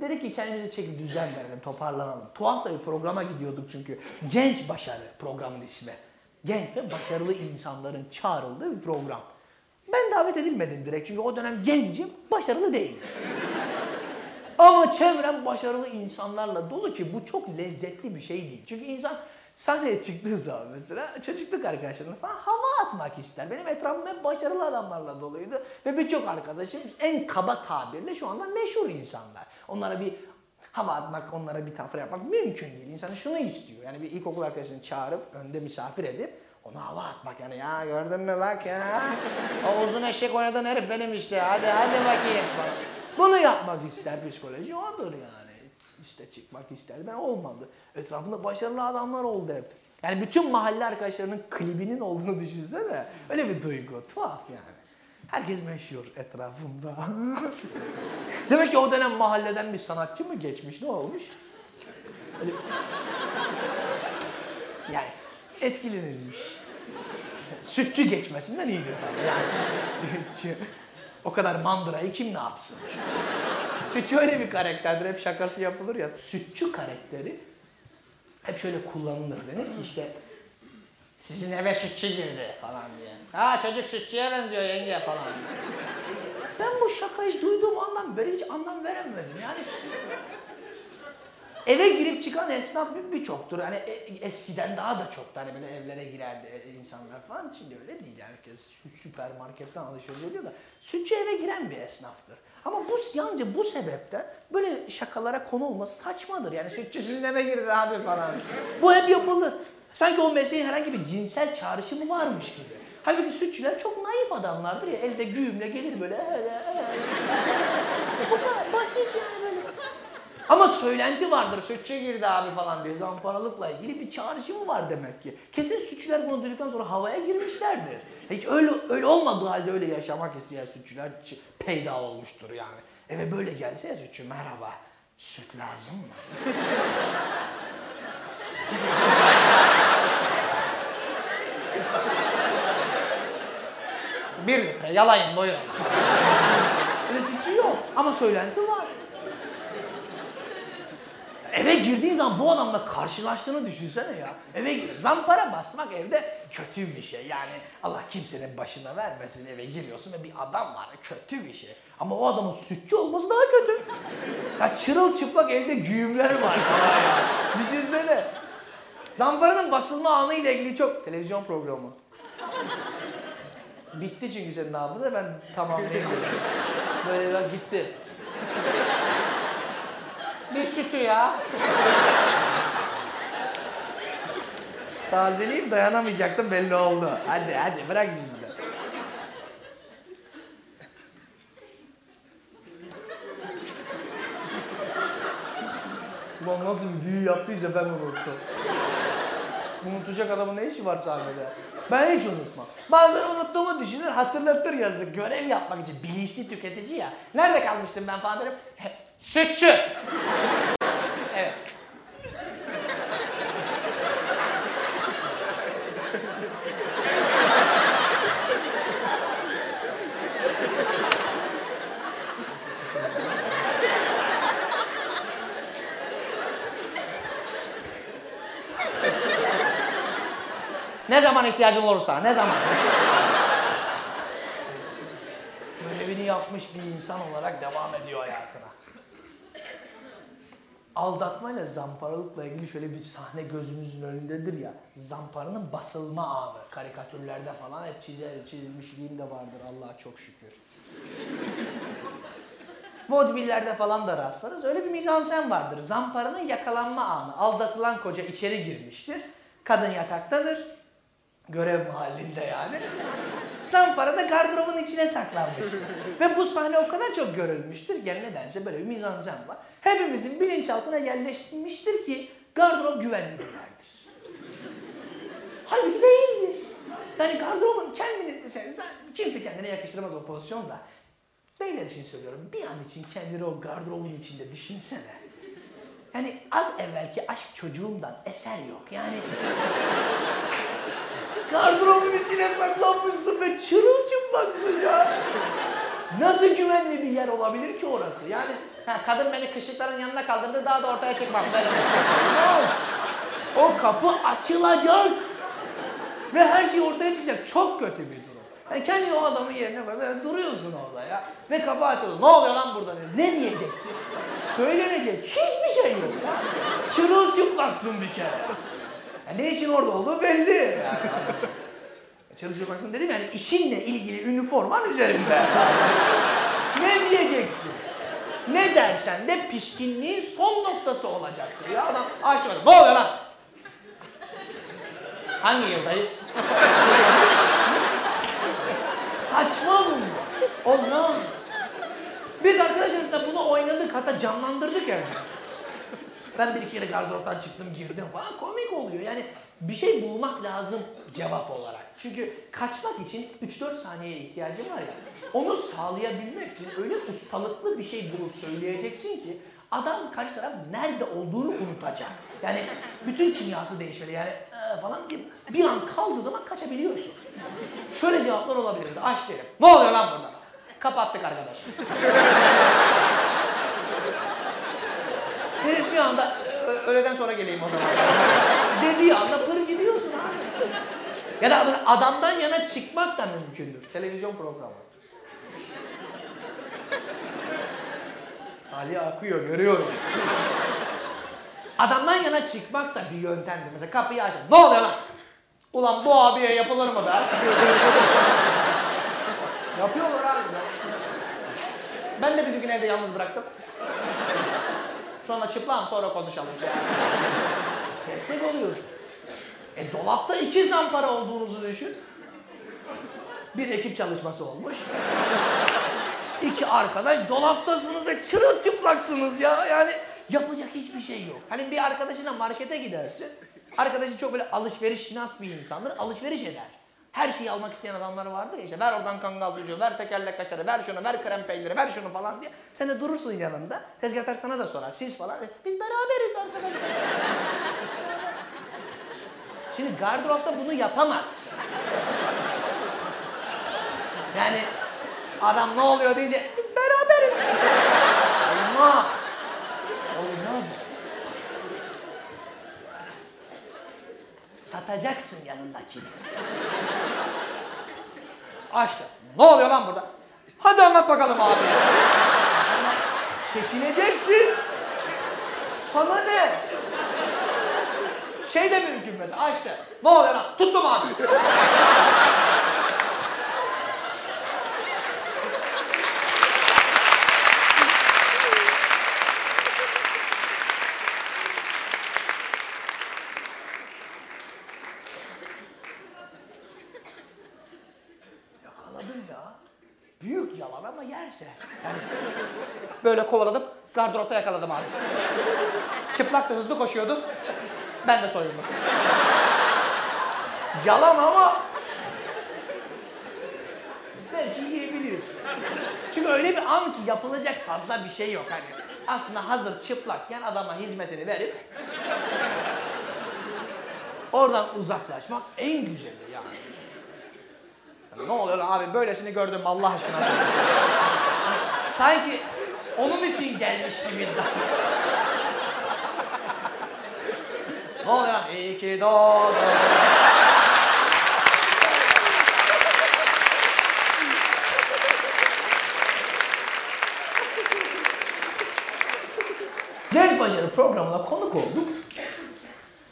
Dedik ki kendimizi çekip düzen verelim, toparlanalım. Tuhaf da bir programa gidiyorduk çünkü. Genç Başarı programın ismi. Genç ve başarılı insanların çağrıldığı bir program. Ben davet edilmedim direkt çünkü o dönem gencim, başarılı değilim. Ama çevrem başarılı insanlarla dolu ki bu çok lezzetli bir şey değil. Çünkü insan sahneye çıktığı zaman mesela çocukluk arkadaşlarına falan hava atmak ister. Benim etrafım hep başarılı adamlarla doluydu. Ve birçok arkadaşım en kaba tabirle şu anda meşhur insanlar. Onlara bir hava atmak, onlara bir tafra yapmak mümkün değil. İnsan şunu istiyor. Yani bir ilkokul arkadaşını çağırıp önde misafir edip ona hava atmak yani ya gördün mü bak ya. O uzun eşek oynadığın herif benim işte. Hadi hadi bakayım. Bunu yapmak ister psikoloji odur yani. İşte çıkmak ister. Ben olmadı. Etrafında başarılı adamlar oldu hep. Yani bütün mahalle arkadaşlarının klibinin olduğunu düşünsene. Öyle bir duygu. Tuhaf yani. Herkes meşhur etrafımda. Demek ki o dönem mahalleden bir sanatçı mı geçmiş? Ne olmuş? Yani etkilenilmiş. Sütçü geçmesinden iyidir tabii. Yani sütçü. O kadar mandırayı kim ne yapsın? Sütçü öyle bir karakterdir. Hep şakası yapılır ya. Sütçü karakteri hep şöyle kullanılır. Denir ki işte sizin eve sütçü girdi falan diye. Ha çocuk sütçüye benziyor yenge falan. Ben bu şakayı duyduğum andan beri hiç anlam veremedim. Yani eve girip çıkan esnaf bir- birçoktur. Hani e- eskiden daha da çoktu. Hani böyle evlere girerdi e, insanlar falan. Şimdi öyle değil. Herkes sü- süpermarketten alışveriş ediyor da. Sütçü eve giren bir esnaftır. Ama bu yalnızca bu sebepten böyle şakalara konu olması saçmadır. Yani sütçü sizin eve girdi abi falan. Bu hep yapılır. Sanki o mesleğin herhangi bir cinsel çağrışımı varmış gibi. Halbuki sütçüler çok naif adamlardır ya. Elde güğümle gelir böyle. "Öyle, öyle." Bu kadar basit yani böyle. Ama söylenti vardır. Sütçü girdi abi falan diye. Zamparalıkla ilgili bir çağrışımı var demek ki. Kesin sütçüler bunu duyduktan sonra havaya girmişlerdir. Hiç öyle öyle olmadığı halde öyle yaşamak isteyen sütçüler peyda olmuştur yani. Eve böyle gelse ya sütçü merhaba. Süt lazım mı? Bir litre yalayın buyurun. Öyle sütçü yok ama söylenti var. Eve girdiğin zaman bu adamla karşılaştığını düşünsene ya. Eve zampara basmak evde kötü bir şey. Yani Allah kimsenin başına vermesin eve giriyorsun ve bir adam var. Kötü bir şey. Ama o adamın sütçü olması daha kötü. Ya çırılçıplak elde güğümler var falan ya. Düşünsene. Zamparanın basılma anı ile ilgili çok televizyon programı. Bitti çünkü senin hafıza ben tamamlayayım. Böyle gitti. Bir sütü ya. Tazeleyip dayanamayacaktım belli oldu. Hadi hadi bırak şimdi. Ulan nasıl bir büyü yaptıysa ben unuttum. Unutacak adamın ne işi var sahnede? Ben hiç unutmam. Bazen unuttuğumu düşünür, hatırlatır yazık. Görev yapmak için bilinçli tüketici ya. Nerede kalmıştım ben falan derim. Sütçü. evet. Ne zaman ihtiyacın olursa, ne zaman. Görevini yapmış bir insan olarak devam ediyor hayatına. aldatmayla zamparalıkla ilgili şöyle bir sahne gözümüzün önündedir ya. Zamparanın basılma anı. Karikatürlerde falan hep çizer, çizmişliğim de vardır Allah'a çok şükür. Vodevillerde falan da rastlarız. Öyle bir mizansen vardır. Zamparanın yakalanma anı. Aldatılan koca içeri girmiştir. Kadın yataktadır. Görev mahallinde yani. Zampara da gardırobun içine saklanmıştır. Ve bu sahne o kadar çok görülmüştür ki nedense böyle bir mizansen var. Hepimizin bilinçaltına yerleştirilmiştir ki gardırop güvenli bir yerdir. Halbuki değildir. Yani gardırobun kendini, sen- kimse kendine yakıştıramaz o pozisyonda. Beyler için söylüyorum, bir an için kendini o gardırobun içinde düşünsene. Yani az evvelki aşk çocuğundan eser yok. Yani gardırobun içine saklanmışsın ve çırılçıplaksın ya. Nasıl güvenli bir yer olabilir ki orası? Yani ha, kadın beni kışlıkların yanına kaldırdı daha da ortaya çıkmam. Olmaz. O kapı açılacak. Ve her şey ortaya çıkacak. Çok kötü bir durum. Yani kendini o adamın yerine. Böyle duruyorsun orada ya. Ve kapı açıldı. Ne oluyor lan burada? Ne diyeceksin? Söylenecek hiçbir şey yok ya. Çırılçıplaksın bir kere. Ya ne için orada olduğu belli. Yani. Çırılçıplaksın dedim yani işinle ilgili üniforman üzerinde. ne diyeceksin? Ne dersen de pişkinliğin son noktası olacaktır. Ya adam açtı. Ne oluyor lan? Hangi yıldayız? Saçma bu. Olmaz. Biz arkadaşlarımızla bunu oynadık hatta canlandırdık yani. Ben bir iki kere gardıroptan çıktım girdim falan komik oluyor. Yani bir şey bulmak lazım cevap olarak. Çünkü kaçmak için 3-4 saniyeye ihtiyacım var ya. Onu sağlayabilmek için öyle ustalıklı bir şey bulup söyleyeceksin ki adam karşı taraf nerede olduğunu unutacak. Yani bütün kimyası değişmeli yani "Ee," falan diye bir an kaldığı zaman kaçabiliyorsun. Şöyle cevaplar olabilir. Aç derim. Ne oluyor lan burada? Kapattık arkadaş. Bir anda "Ö- öğleden sonra geleyim o zaman. Dediği anda pır gidiyorsun abi. Ya da adamdan yana çıkmak da mümkündür. Televizyon programı. Salih akıyor görüyorum. Adamdan yana çıkmak da bir yöntemdir. Mesela kapıyı açın. Ne oluyor lan? Ulan bu abiye yapılır mı be? Yapıyorlar abi. be. Ben de bizimkini evde yalnız bıraktım. Şu anda çıplağım sonra konuşalım. Destek oluyorsun. E dolapta iki zampara olduğunuzu düşün. Bir ekip çalışması olmuş. İki arkadaş dolaptasınız ve çırılçıplaksınız ya. Yani yapacak hiçbir şey yok. Hani bir arkadaşına markete gidersin. Arkadaşı çok böyle alışveriş şinas bir insandır. Alışveriş eder. Her şeyi almak isteyen adamlar vardır ya işte ver oradan kangal sucuğu, ver tekerlek kaşarı, ver şunu, ver krem peyniri, ver şunu falan diye. Sen de durursun yanında. Tezgahtar sana da sorar. Siz falan. Biz beraberiz arkadaşlar. Şimdi gardıropta bunu yapamaz. Yani adam ne oluyor deyince biz beraberiz. Olmaz. Olmaz. Satacaksın yanındakini. Açtı. Ne oluyor lan burada? Hadi anlat bakalım abi. Çekineceksin. Sana ne? Şey de mümkün mesela açtı. Ne oluyor lan? Tuttum abi. Yakaladım ya. Büyük yalan ama yerse. Yani böyle kovaladım, gardıropta yakaladım abi. Çıplaktı, hızlı koşuyordu. Ben de soyundum. Yalan ama belki yiyebilir. Çünkü öyle bir an ki yapılacak fazla bir şey yok hani. Aslında hazır çıplakken adama hizmetini verip oradan uzaklaşmak en güzeli yani. Yani Ne oluyor lan abi böylesini gördüm Allah aşkına. Sanki onun için gelmiş gibi. ne? İyi ki doğdun. Genç Bacarı programına konuk olduk.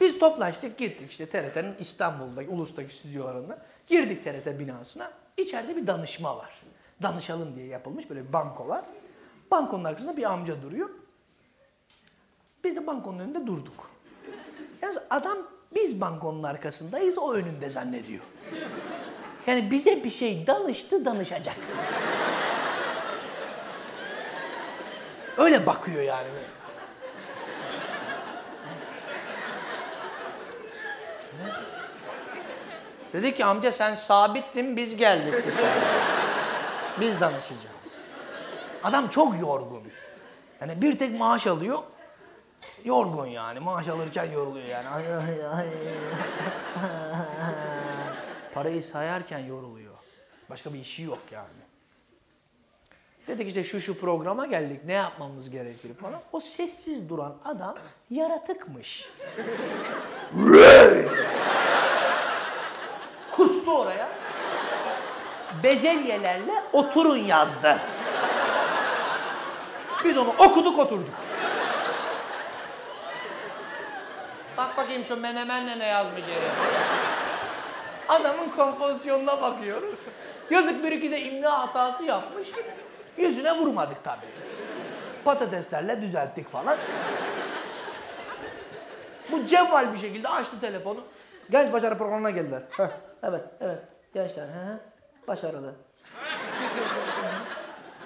Biz toplaştık gittik işte TRT'nin İstanbul'daki, Ulus'taki stüdyolarında. Girdik TRT binasına. İçeride bir danışma var. Danışalım diye yapılmış böyle bir banko var. Bankonun arkasında bir amca duruyor. Biz de bankonun önünde durduk. Yalnız adam biz bankonun arkasındayız o önünde zannediyor. Yani bize bir şey danıştı danışacak. Öyle bakıyor yani. Ne? Dedi ki amca sen sabittin biz geldik. Biz danışacağız. Adam çok yorgun. Yani bir tek maaş alıyor. Yorgun yani. Maaş alırken yoruluyor yani. Ay, ay, ay. Parayı sayarken yoruluyor. Başka bir işi yok yani. Dedik işte şu şu programa geldik ne yapmamız gerekir falan. O sessiz duran adam yaratıkmış. Kustu oraya. Bezelyelerle oturun yazdı. Biz onu okuduk oturduk. Bak bakayım şu menemenle ne yazmış herif. Adamın kompozisyonuna bakıyoruz. Yazık bir iki de imla hatası yapmış. Yüzüne vurmadık tabii. Patateslerle düzelttik falan. Bu cevval bir şekilde açtı telefonu. Genç başarı programına geldiler. Heh, evet, evet. Gençler, he. başarılı.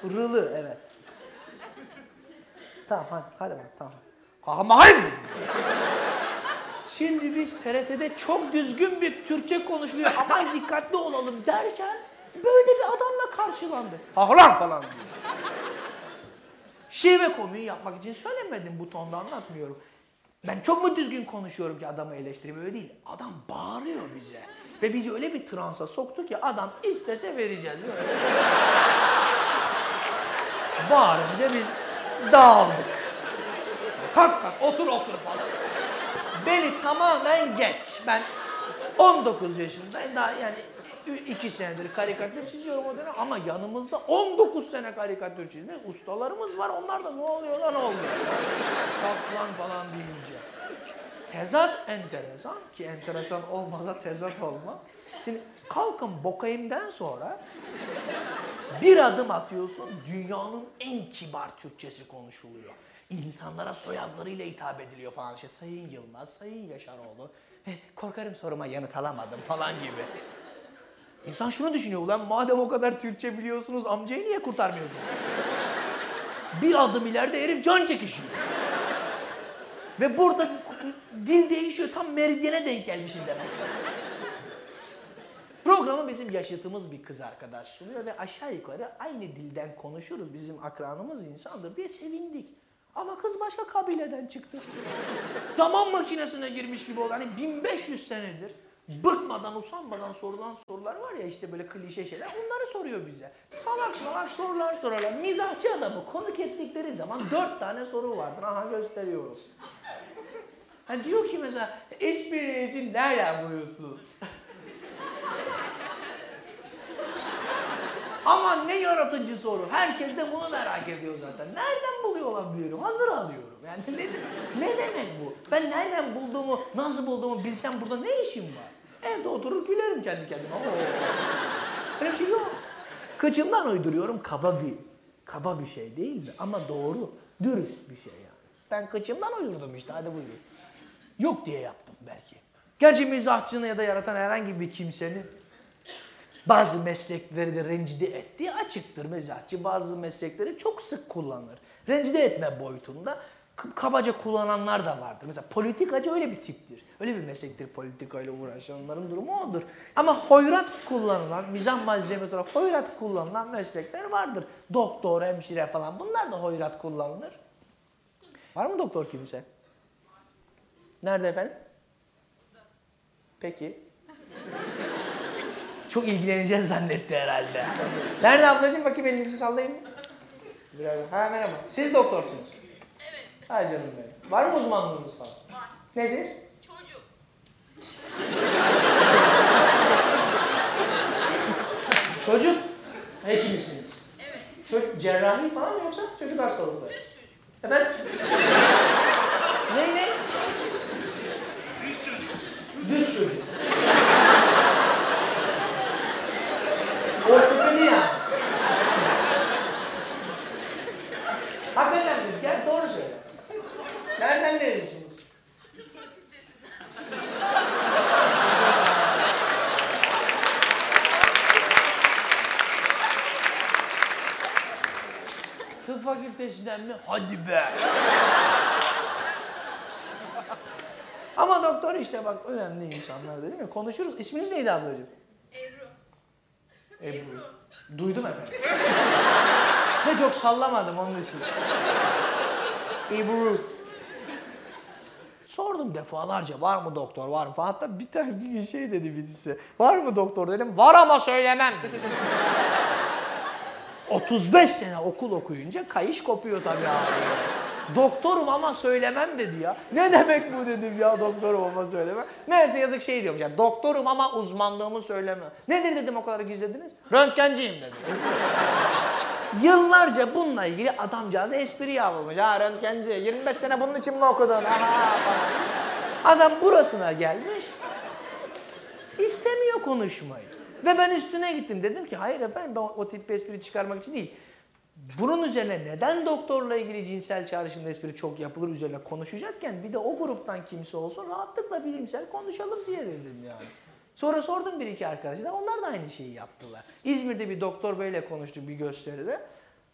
Rılı, evet. Tamam, hadi, hadi bak, tamam. Kalkın bakayım. Şimdi biz TRT'de çok düzgün bir Türkçe konuşuluyor. Aman dikkatli olalım derken böyle bir adamla karşılandı. Kalk lan falan diyor. Şive konuyu yapmak için söylemedim bu tonda anlatmıyorum. Ben çok mu düzgün konuşuyorum ki adamı eleştireyim öyle değil. Adam bağırıyor bize. Ve bizi öyle bir transa soktu ki adam istese vereceğiz. Böyle. Bağırınca biz dağıldık. Kalk kalk otur otur falan. Beni tamamen geç. Ben 19 yaşındayım daha yani 2 senedir karikatür çiziyorum o dönem ama yanımızda 19 sene karikatür çizme ustalarımız var. Onlar da ne oluyor lan oldu. Kalk lan falan deyince. Tezat enteresan ki enteresan olmazsa tezat olmaz. Şimdi kalkın bokayımdan sonra bir adım atıyorsun dünyanın en kibar Türkçesi konuşuluyor. İnsanlara soyadlarıyla hitap ediliyor falan. İşte Sayın Yılmaz, Sayın Yaşaroğlu. "Eh, korkarım soruma yanıt alamadım falan gibi. İnsan şunu düşünüyor ulan madem o kadar Türkçe biliyorsunuz amcayı niye kurtarmıyorsunuz? bir adım ileride herif can çekişiyor. Ve burada dil değişiyor. Tam meridyene denk gelmişiz demek. Programı bizim yaşıtımız bir kız arkadaş sunuyor ve aşağı yukarı aynı dilden konuşuruz. Bizim akranımız insandır diye sevindik. Ama kız başka kabileden çıktı. Zaman makinesine girmiş gibi oldu. Hani 1500 senedir bıkmadan, usanmadan sorulan sorular var ya işte böyle klişe şeyler. Onları soruyor bize. Salak salak sorular sorarlar. Mizahçı adamı konuk ettikleri zaman dört tane soru vardır. Aha gösteriyoruz. Ha diyor ki mesela esprinizi nereden buluyorsunuz? Aman ne yaratıcı soru. Herkes de bunu merak ediyor zaten. Nereden buluyor olabiliyorum? Hazır alıyorum. Yani ne, ne demek bu? Ben nereden bulduğumu, nasıl bulduğumu bilsem burada ne işim var? Evde oturur gülerim kendi kendime. Oo. Öyle bir şey yok. Kıçımdan uyduruyorum kaba bir, kaba bir şey değil mi? Ama doğru, dürüst bir şey yani. Ben kıçımdan uydurdum işte hadi buyurun. Yok diye yaptım belki. Gerçi mizahçını ya da yaratan herhangi bir kimsenin bazı meslekleri de rencide ettiği açıktır mizahçı. Bazı meslekleri çok sık kullanır. Rencide etme boyutunda kabaca kullananlar da vardır. Mesela politikacı öyle bir tiptir. Öyle bir meslektir politikayla uğraşanların durumu odur. Ama hoyrat kullanılan, mizah malzemesi olarak hoyrat kullanılan meslekler vardır. Doktor, hemşire falan bunlar da hoyrat kullanılır. Var mı doktor kimse? Nerede efendim? Peki. Çok ilgileneceğiz zannetti herhalde. Nerede ablacığım? Bakayım elinizi sallayın. Biraz. Ha merhaba. Siz doktorsunuz. Evet. Ha canım benim. Var mı uzmanlığınız falan? Var. Nedir? Çocuk. çocuk hekimisiniz. Evet. Çocuk cerrahi falan yoksa çocuk hastalıkları? Düz çocuk. Evet. ne ne? Düz çocuk. Düz çocuk. Fakültesinden mi? Hadi be. Ama doktor işte bak önemli insanlar değil mi? Konuşuruz. İsminiz neydi ablacığım? Ebru. Ebru. Duydum efendim. Ve çok sallamadım onun için. Ebru. Sordum defalarca var mı doktor var mı falan. Hatta bir tane bir şey dedi birisi. Var mı doktor dedim. Var ama söylemem. 35 sene okul okuyunca kayış kopuyor tabii abi. Doktorum ama söylemem dedi ya. Ne demek bu dedim ya doktorum ama söylemem. Meğerse yazık şey diyormuş ya. Doktorum ama uzmanlığımı söylemem. Nedir dedim o kadar gizlediniz? Röntgenciyim dedi. Yıllarca bununla ilgili adamcağız espri yapılmış. Ha röntgenci 25 sene bunun için mi okudun? Aha. Adam burasına gelmiş. istemiyor konuşmayı. Ve ben üstüne gittim. Dedim ki hayır efendim ben o, tip bir espri çıkarmak için değil. Bunun üzerine neden doktorla ilgili cinsel çağrışımda espri çok yapılır üzerine konuşacakken bir de o gruptan kimse olsun rahatlıkla bilimsel konuşalım diye dedim yani. Sonra sordum bir iki arkadaşına onlar da aynı şeyi yaptılar. İzmir'de bir doktor beyle konuştuk bir gösteride.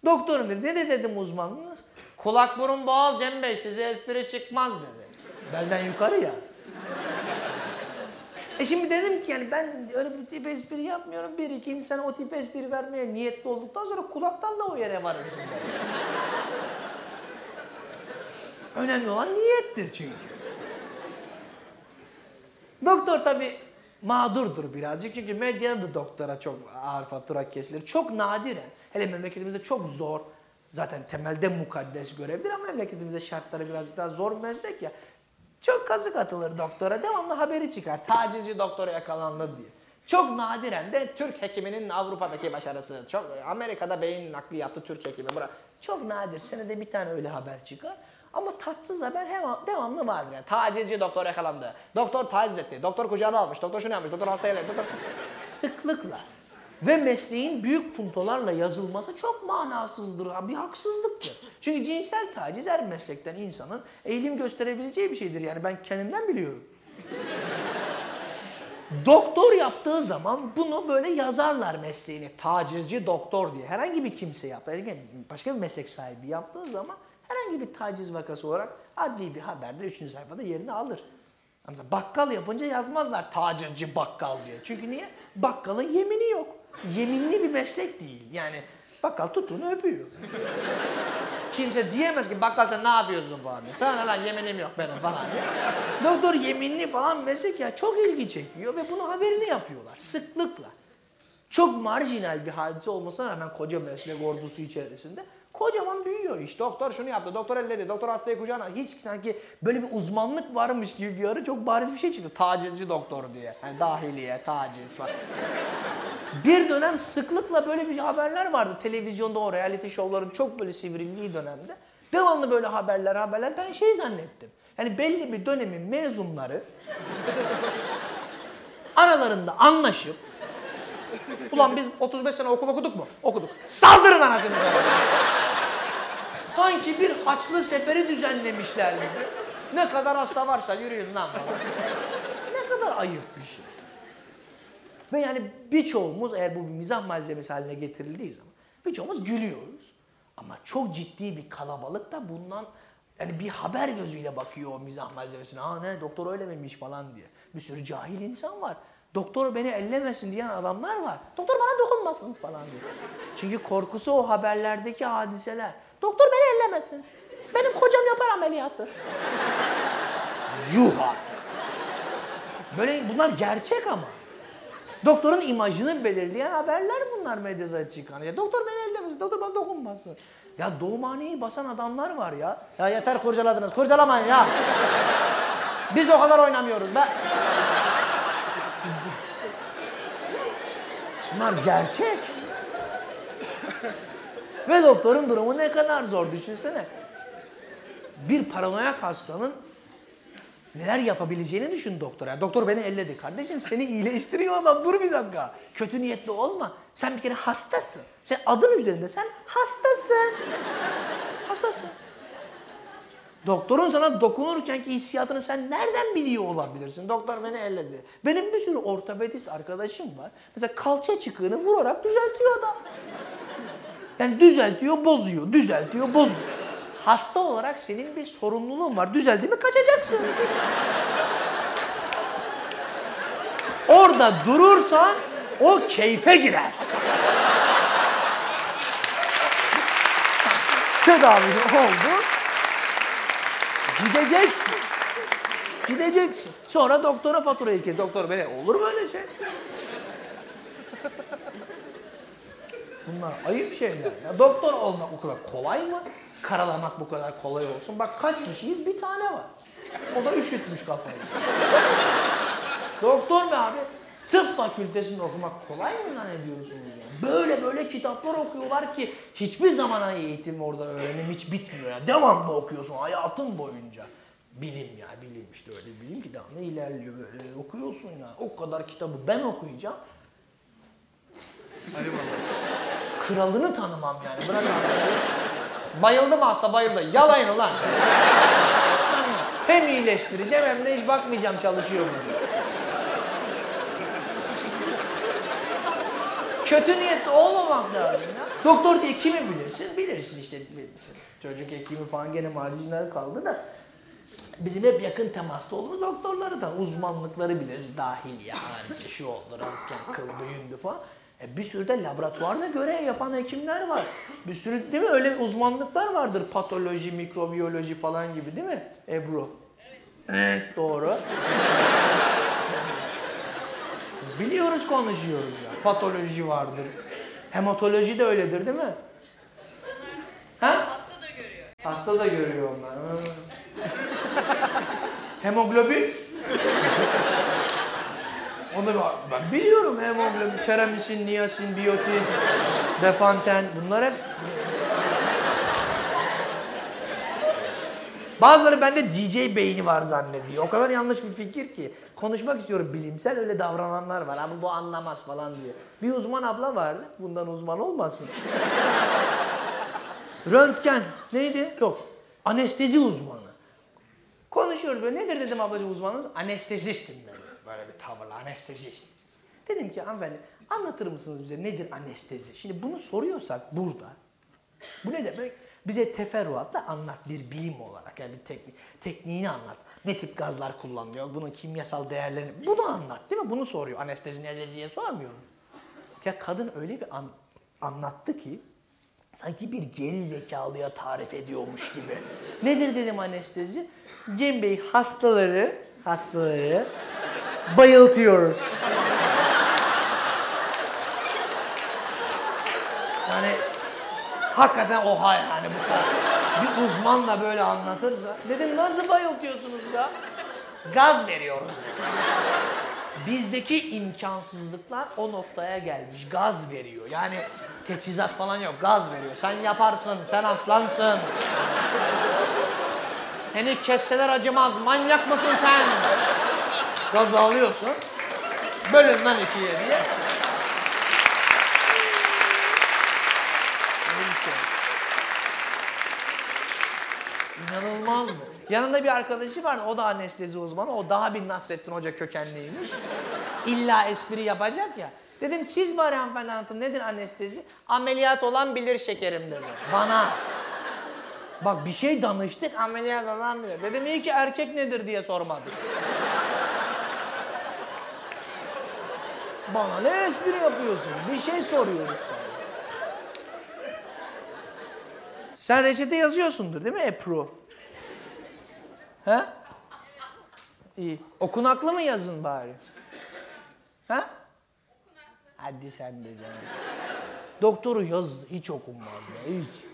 Doktorum dedi. Ne de dedim uzmanınız? Kulak burun boğaz Cem Bey size espri çıkmaz dedi. Belden yukarı ya. E şimdi dedim ki yani ben öyle bir tip espri yapmıyorum. Bir iki insana o tip espri vermeye niyetli olduktan sonra kulaktan da o yere varırsın. Önemli olan niyettir çünkü. Doktor tabi mağdurdur birazcık çünkü medyada da doktora çok ağır fatura kesilir. Çok nadiren, hele memleketimizde çok zor, zaten temelde mukaddes görevdir ama memleketimizde şartları birazcık daha zor meslek ya. Çok kazık atılır doktora, devamlı haberi çıkar. Tacizci doktora yakalandı diye. Çok nadiren de Türk hekiminin Avrupa'daki başarısı. Çok Amerika'da beyin nakli yaptı Türk hekimi. Bura. Çok nadir. Senede bir tane öyle haber çıkar. Ama tatsız haber hem devamlı vardır. Yani tacizci doktor yakalandı. Doktor taciz etti. Doktor kucağına almış. Doktor şunu yapmış. Doktor hastaya doktor... Sıklıkla. Ve mesleğin büyük puntolarla yazılması çok manasızdır. Bir haksızlıktır. Çünkü cinsel taciz her meslekten insanın eğilim gösterebileceği bir şeydir. Yani ben kendimden biliyorum. Doktor yaptığı zaman bunu böyle yazarlar mesleğini. Tacizci doktor diye. Herhangi bir kimse yaptı. Başka bir meslek sahibi yaptığı zaman herhangi bir taciz vakası olarak adli bir haberde 3. sayfada yerini alır. Mesela bakkal yapınca yazmazlar tacizci bakkal diye. Çünkü niye? Bakkalın yemini yok. Yeminli bir meslek değil. Yani bakkal tuttuğunu öpüyor. Kimse diyemez ki bakkal sen ne yapıyorsun falan diye. Sana lan yeminim yok benim falan. Doktor yeminli falan meslek ya çok ilgi çekiyor ve bunu haberini yapıyorlar sıklıkla. Çok marjinal bir hadise olmasına rağmen koca meslek ordusu içerisinde kocaman büyüyor iş. Doktor şunu yaptı, doktor elledi, doktor hastayı kucağına. Hiç sanki böyle bir uzmanlık varmış gibi bir ara çok bariz bir şey çıktı. Tacizci doktor diye. Yani dahiliye, taciz falan. bir dönem sıklıkla böyle bir haberler vardı. Televizyonda o reality şovların çok böyle sivrildiği dönemde. Devamlı böyle haberler haberler. Ben şey zannettim. Yani belli bir dönemin mezunları aralarında anlaşıp Ulan biz 35 sene okul okuduk mu? Okuduk. Saldırın anasını Sanki bir haçlı seferi düzenlemişler gibi. Ne kadar hasta varsa yürüyün lan ne kadar ayıp bir şey. Ve yani birçoğumuz eğer bu bir mizah malzemesi haline getirildiği zaman birçoğumuz gülüyoruz. Ama çok ciddi bir kalabalık da bundan yani bir haber gözüyle bakıyor o mizah malzemesine. Aa ne doktor öyle miymiş falan diye. Bir sürü cahil insan var. Doktor beni ellemesin diyen adamlar var. Doktor bana dokunmasın falan diyor. Çünkü korkusu o haberlerdeki hadiseler. Doktor beni ellemesin. Benim kocam yapar ameliyatı. Yuh artık. Böyle bunlar gerçek ama. Doktorun imajını belirleyen haberler bunlar medyada çıkan. Ya doktor beni ellemesin, doktor bana dokunmasın. Ya doğumhaneyi basan adamlar var ya. Ya yeter kurcaladınız, kurcalamayın ya. Biz o kadar oynamıyoruz be. Bunlar gerçek. Ve doktorun durumu ne kadar zor düşünsene. Bir paranoyak hastanın neler yapabileceğini düşün doktor. Yani doktor beni elledi. Kardeşim seni iyileştiriyor adam. Dur bir dakika. Kötü niyetli olma. Sen bir kere hastasın. Sen adın üzerinde sen hastasın. Hastasın. Doktorun sana dokunurken ki hissiyatını sen nereden biliyor olabilirsin? Doktor beni elledi. Benim bir sürü ortopedist arkadaşım var. Mesela kalça çıkığını vurarak düzeltiyor adam. Yani düzeltiyor, bozuyor, düzeltiyor, bozuyor. Hasta olarak senin bir sorumluluğun var. Düzeldi mi kaçacaksın. Orada durursan o keyfe girer. Tedavi oldu. Gideceksin. Gideceksin. Sonra doktora faturayı kes. Doktor beni olur mu öyle şey? Bunlar ayıp şeyler. Ya doktor olmak bu kadar kolay mı? Karalamak bu kadar kolay olsun. Bak kaç kişiyiz? Bir tane var. O da üşütmüş kafayı. doktor mu abi? Tıp fakültesinde okumak kolay mı zannediyorsunuz? Böyle böyle kitaplar okuyorlar ki hiçbir zaman eğitim orada öğrenim hiç bitmiyor ya. Devamlı okuyorsun hayatın boyunca. Bilim ya bilim işte öyle bilim ki devamlı ilerliyor böyle okuyorsun ya. O kadar kitabı ben okuyacağım. Kralını tanımam yani. Bırak hastayı. Bayıldı mı hasta bayıldı. Yalayın ulan. hem iyileştireceğim hem de hiç bakmayacağım çalışıyor mu diye. Kötü niyetli olmamak lazım ya. Doktor diye kimi bilirsin? Bilirsin işte bilirsin. Çocuk hekimi falan gene marjinal kaldı da. Bizim hep yakın temasta olduğumuz doktorları da uzmanlıkları biliriz. Dahiliye harici şu oldu, röntgen, kıl, büyündü falan. E bir sürü de laboratuvarda görev yapan hekimler var. Bir sürü değil mi öyle uzmanlıklar vardır. Patoloji, mikrobiyoloji falan gibi değil mi Ebru? Evet. doğru. Biz biliyoruz konuşuyoruz ya. Patoloji vardır. Hematoloji de öyledir değil mi? Ha? Hasta da görüyor. Hasta da görüyor onlar. Hemoglobin? Onu ben biliyorum hemoglobin, teramisin, niyasin, biyotin, depanten bunlar hep Bazıları bende DJ beyni var zannediyor. O kadar yanlış bir fikir ki. Konuşmak istiyorum bilimsel öyle davrananlar var. Abi bu anlamaz falan diye. Bir uzman abla vardı. Bundan uzman olmasın. Röntgen neydi? Yok. Anestezi uzmanı. Konuşuyoruz böyle. Nedir dedim ablacığım uzmanınız? Anestezistim dedi. Böyle bir tavırla anestezist. Dedim ki hanımefendi anlatır mısınız bize nedir anestezi? Şimdi bunu soruyorsak burada bu ne demek? Bize teferruatla anlat bir bilim olarak yani bir teknik, tekniğini anlat. Ne tip gazlar kullanılıyor, bunun kimyasal değerlerini bunu anlat değil mi? Bunu soruyor anestezi nedir diye sormuyor. Ya kadın öyle bir an- anlattı ki sanki bir geri zekalıya tarif ediyormuş gibi. Nedir dedim anestezi? Cem Bey hastaları, hastaları bayıltıyoruz. Yani hakikaten oha yani bu kadar. Bir uzman da böyle anlatırsa. Dedim nasıl bayıltıyorsunuz ya? Gaz veriyoruz. Bizdeki imkansızlıklar o noktaya gelmiş. Gaz veriyor. Yani teçhizat falan yok. Gaz veriyor. Sen yaparsın. Sen aslansın. Seni kesseler acımaz. Manyak mısın sen? Gazı alıyorsun. Bölün lan ikiye diye. Öyle bir şey. İnanılmaz mı? Yanında bir arkadaşı var, o da anestezi uzmanı. O daha bir Nasrettin Hoca kökenliymiş. İlla espri yapacak ya. Dedim siz bari hanımefendi anlatın nedir anestezi? Ameliyat olan bilir şekerim dedi. Bana. Bak bir şey danıştık ameliyat olan bilir. Dedim iyi ki erkek nedir diye sormadık. Bana ne espri yapıyorsun? Bir şey soruyoruz sana. Sen reçete yazıyorsundur değil mi Epru? He? İyi. Okunaklı mı yazın bari? Ha? Hadi sen de canım. Doktoru yaz hiç okunmaz ya hiç.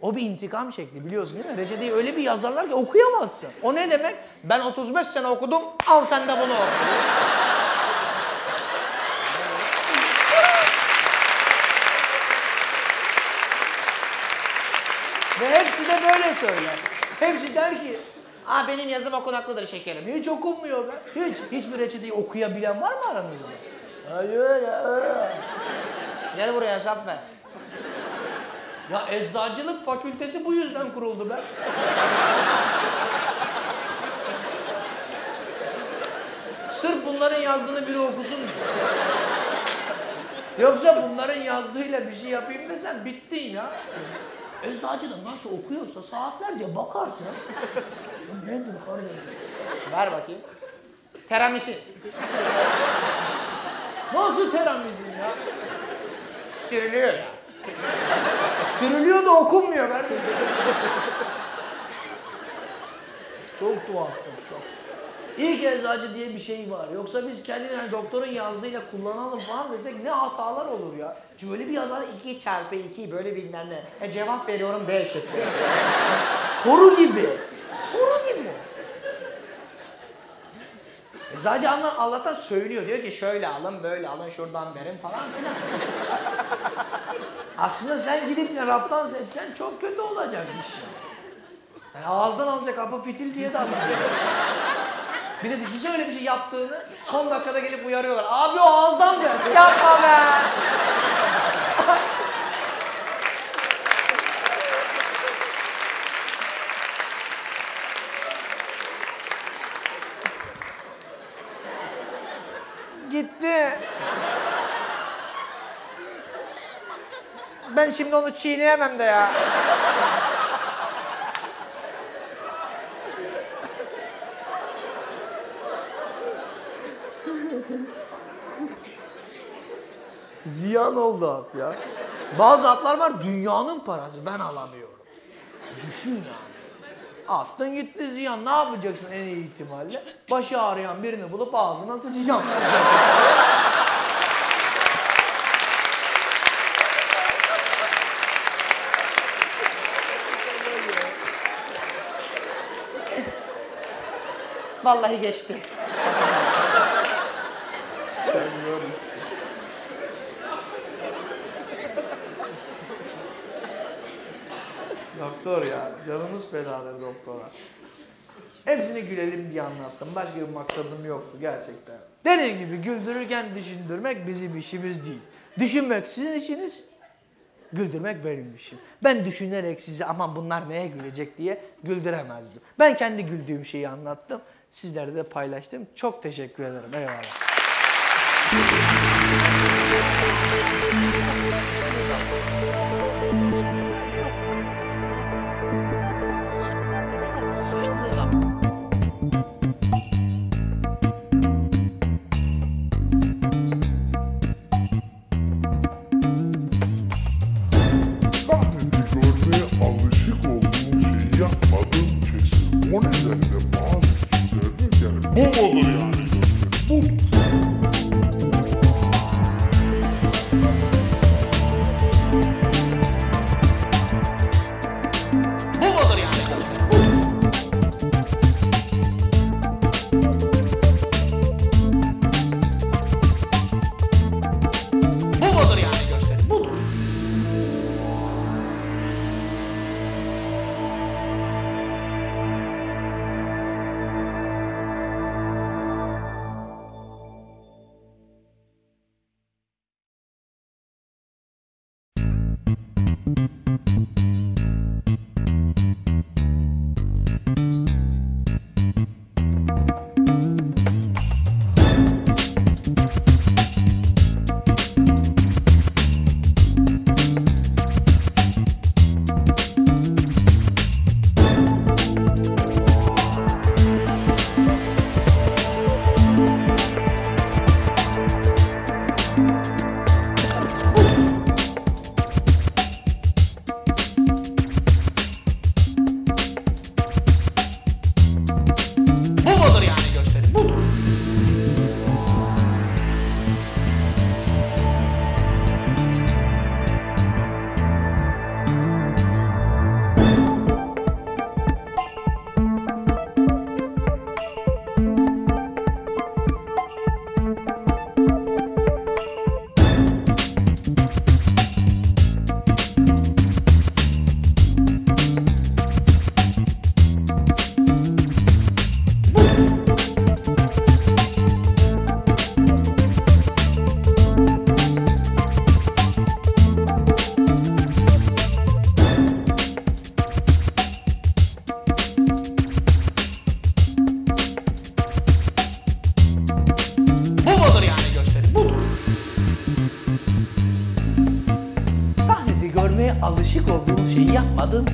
O bir intikam şekli biliyorsun değil mi? Reçeteyi öyle bir yazarlar ki okuyamazsın. O ne demek? Ben 35 sene okudum, al sen de bunu. Ve hepsi de böyle söyler. Hepsi der ki, Aa benim yazım okunaklıdır şekerim. Hiç okunmuyor be. Hiç. Hiçbir reçeteyi okuyabilen var mı aranızda? Hayır ya. Gel buraya hesap ver. Ya eczacılık fakültesi bu yüzden kuruldu be. Sırf bunların yazdığını biri okusun. Yoksa bunların yazdığıyla bir şey yapayım desen bittin ya. Eczacı da nasıl okuyorsa saatlerce bakarsın. Nedir kardeşim? Ver bakayım. Teramisi. Nasıl teramisi ya? Sürülüyor ya. Sürülüyor da okunmuyor kardeşim. Çok tuhaftır çok. İlk eczacı diye bir şey var. Yoksa biz kendini yani doktorun yazdığıyla kullanalım falan desek ne hatalar olur ya. Çünkü öyle bir yazar 2 çarpı 2 böyle bilmem ne. E cevap veriyorum D şıkkı. Soru gibi. Soru gibi. Eczacı anla- Allah'tan söylüyor. Diyor ki şöyle alın, böyle alın, şuradan verin falan filan. Aslında sen gidip de raftan seçsen çok kötü olacak iş. Yani ağızdan alacak hapı fitil diye de anlatıyor. Bir de düşünsene öyle bir şey yaptığını son dakikada gelip uyarıyorlar. Abi o ağızdan diyor. Yapma be. Gitti. Ben şimdi onu çiğneyemem de ya. Ziyan oldu at ya. Bazı atlar var dünyanın parası ben alamıyorum. Düşün yani. Attın gitti ziyan ne yapacaksın en iyi ihtimalle? Başı ağrıyan birini bulup ağzına sıçacaksın. Vallahi geçti. Doktor ya, fedadır doktora. Hepsini gülelim diye anlattım. Başka bir maksadım yoktu gerçekten. Dediğim gibi güldürürken düşündürmek bizim işimiz değil. Düşünmek sizin işiniz, güldürmek benim işim. Ben düşünerek size aman bunlar neye gülecek diye güldüremezdim. Ben kendi güldüğüm şeyi anlattım. Sizlerle de paylaştım. Çok teşekkür ederim. Eyvallah. Alışık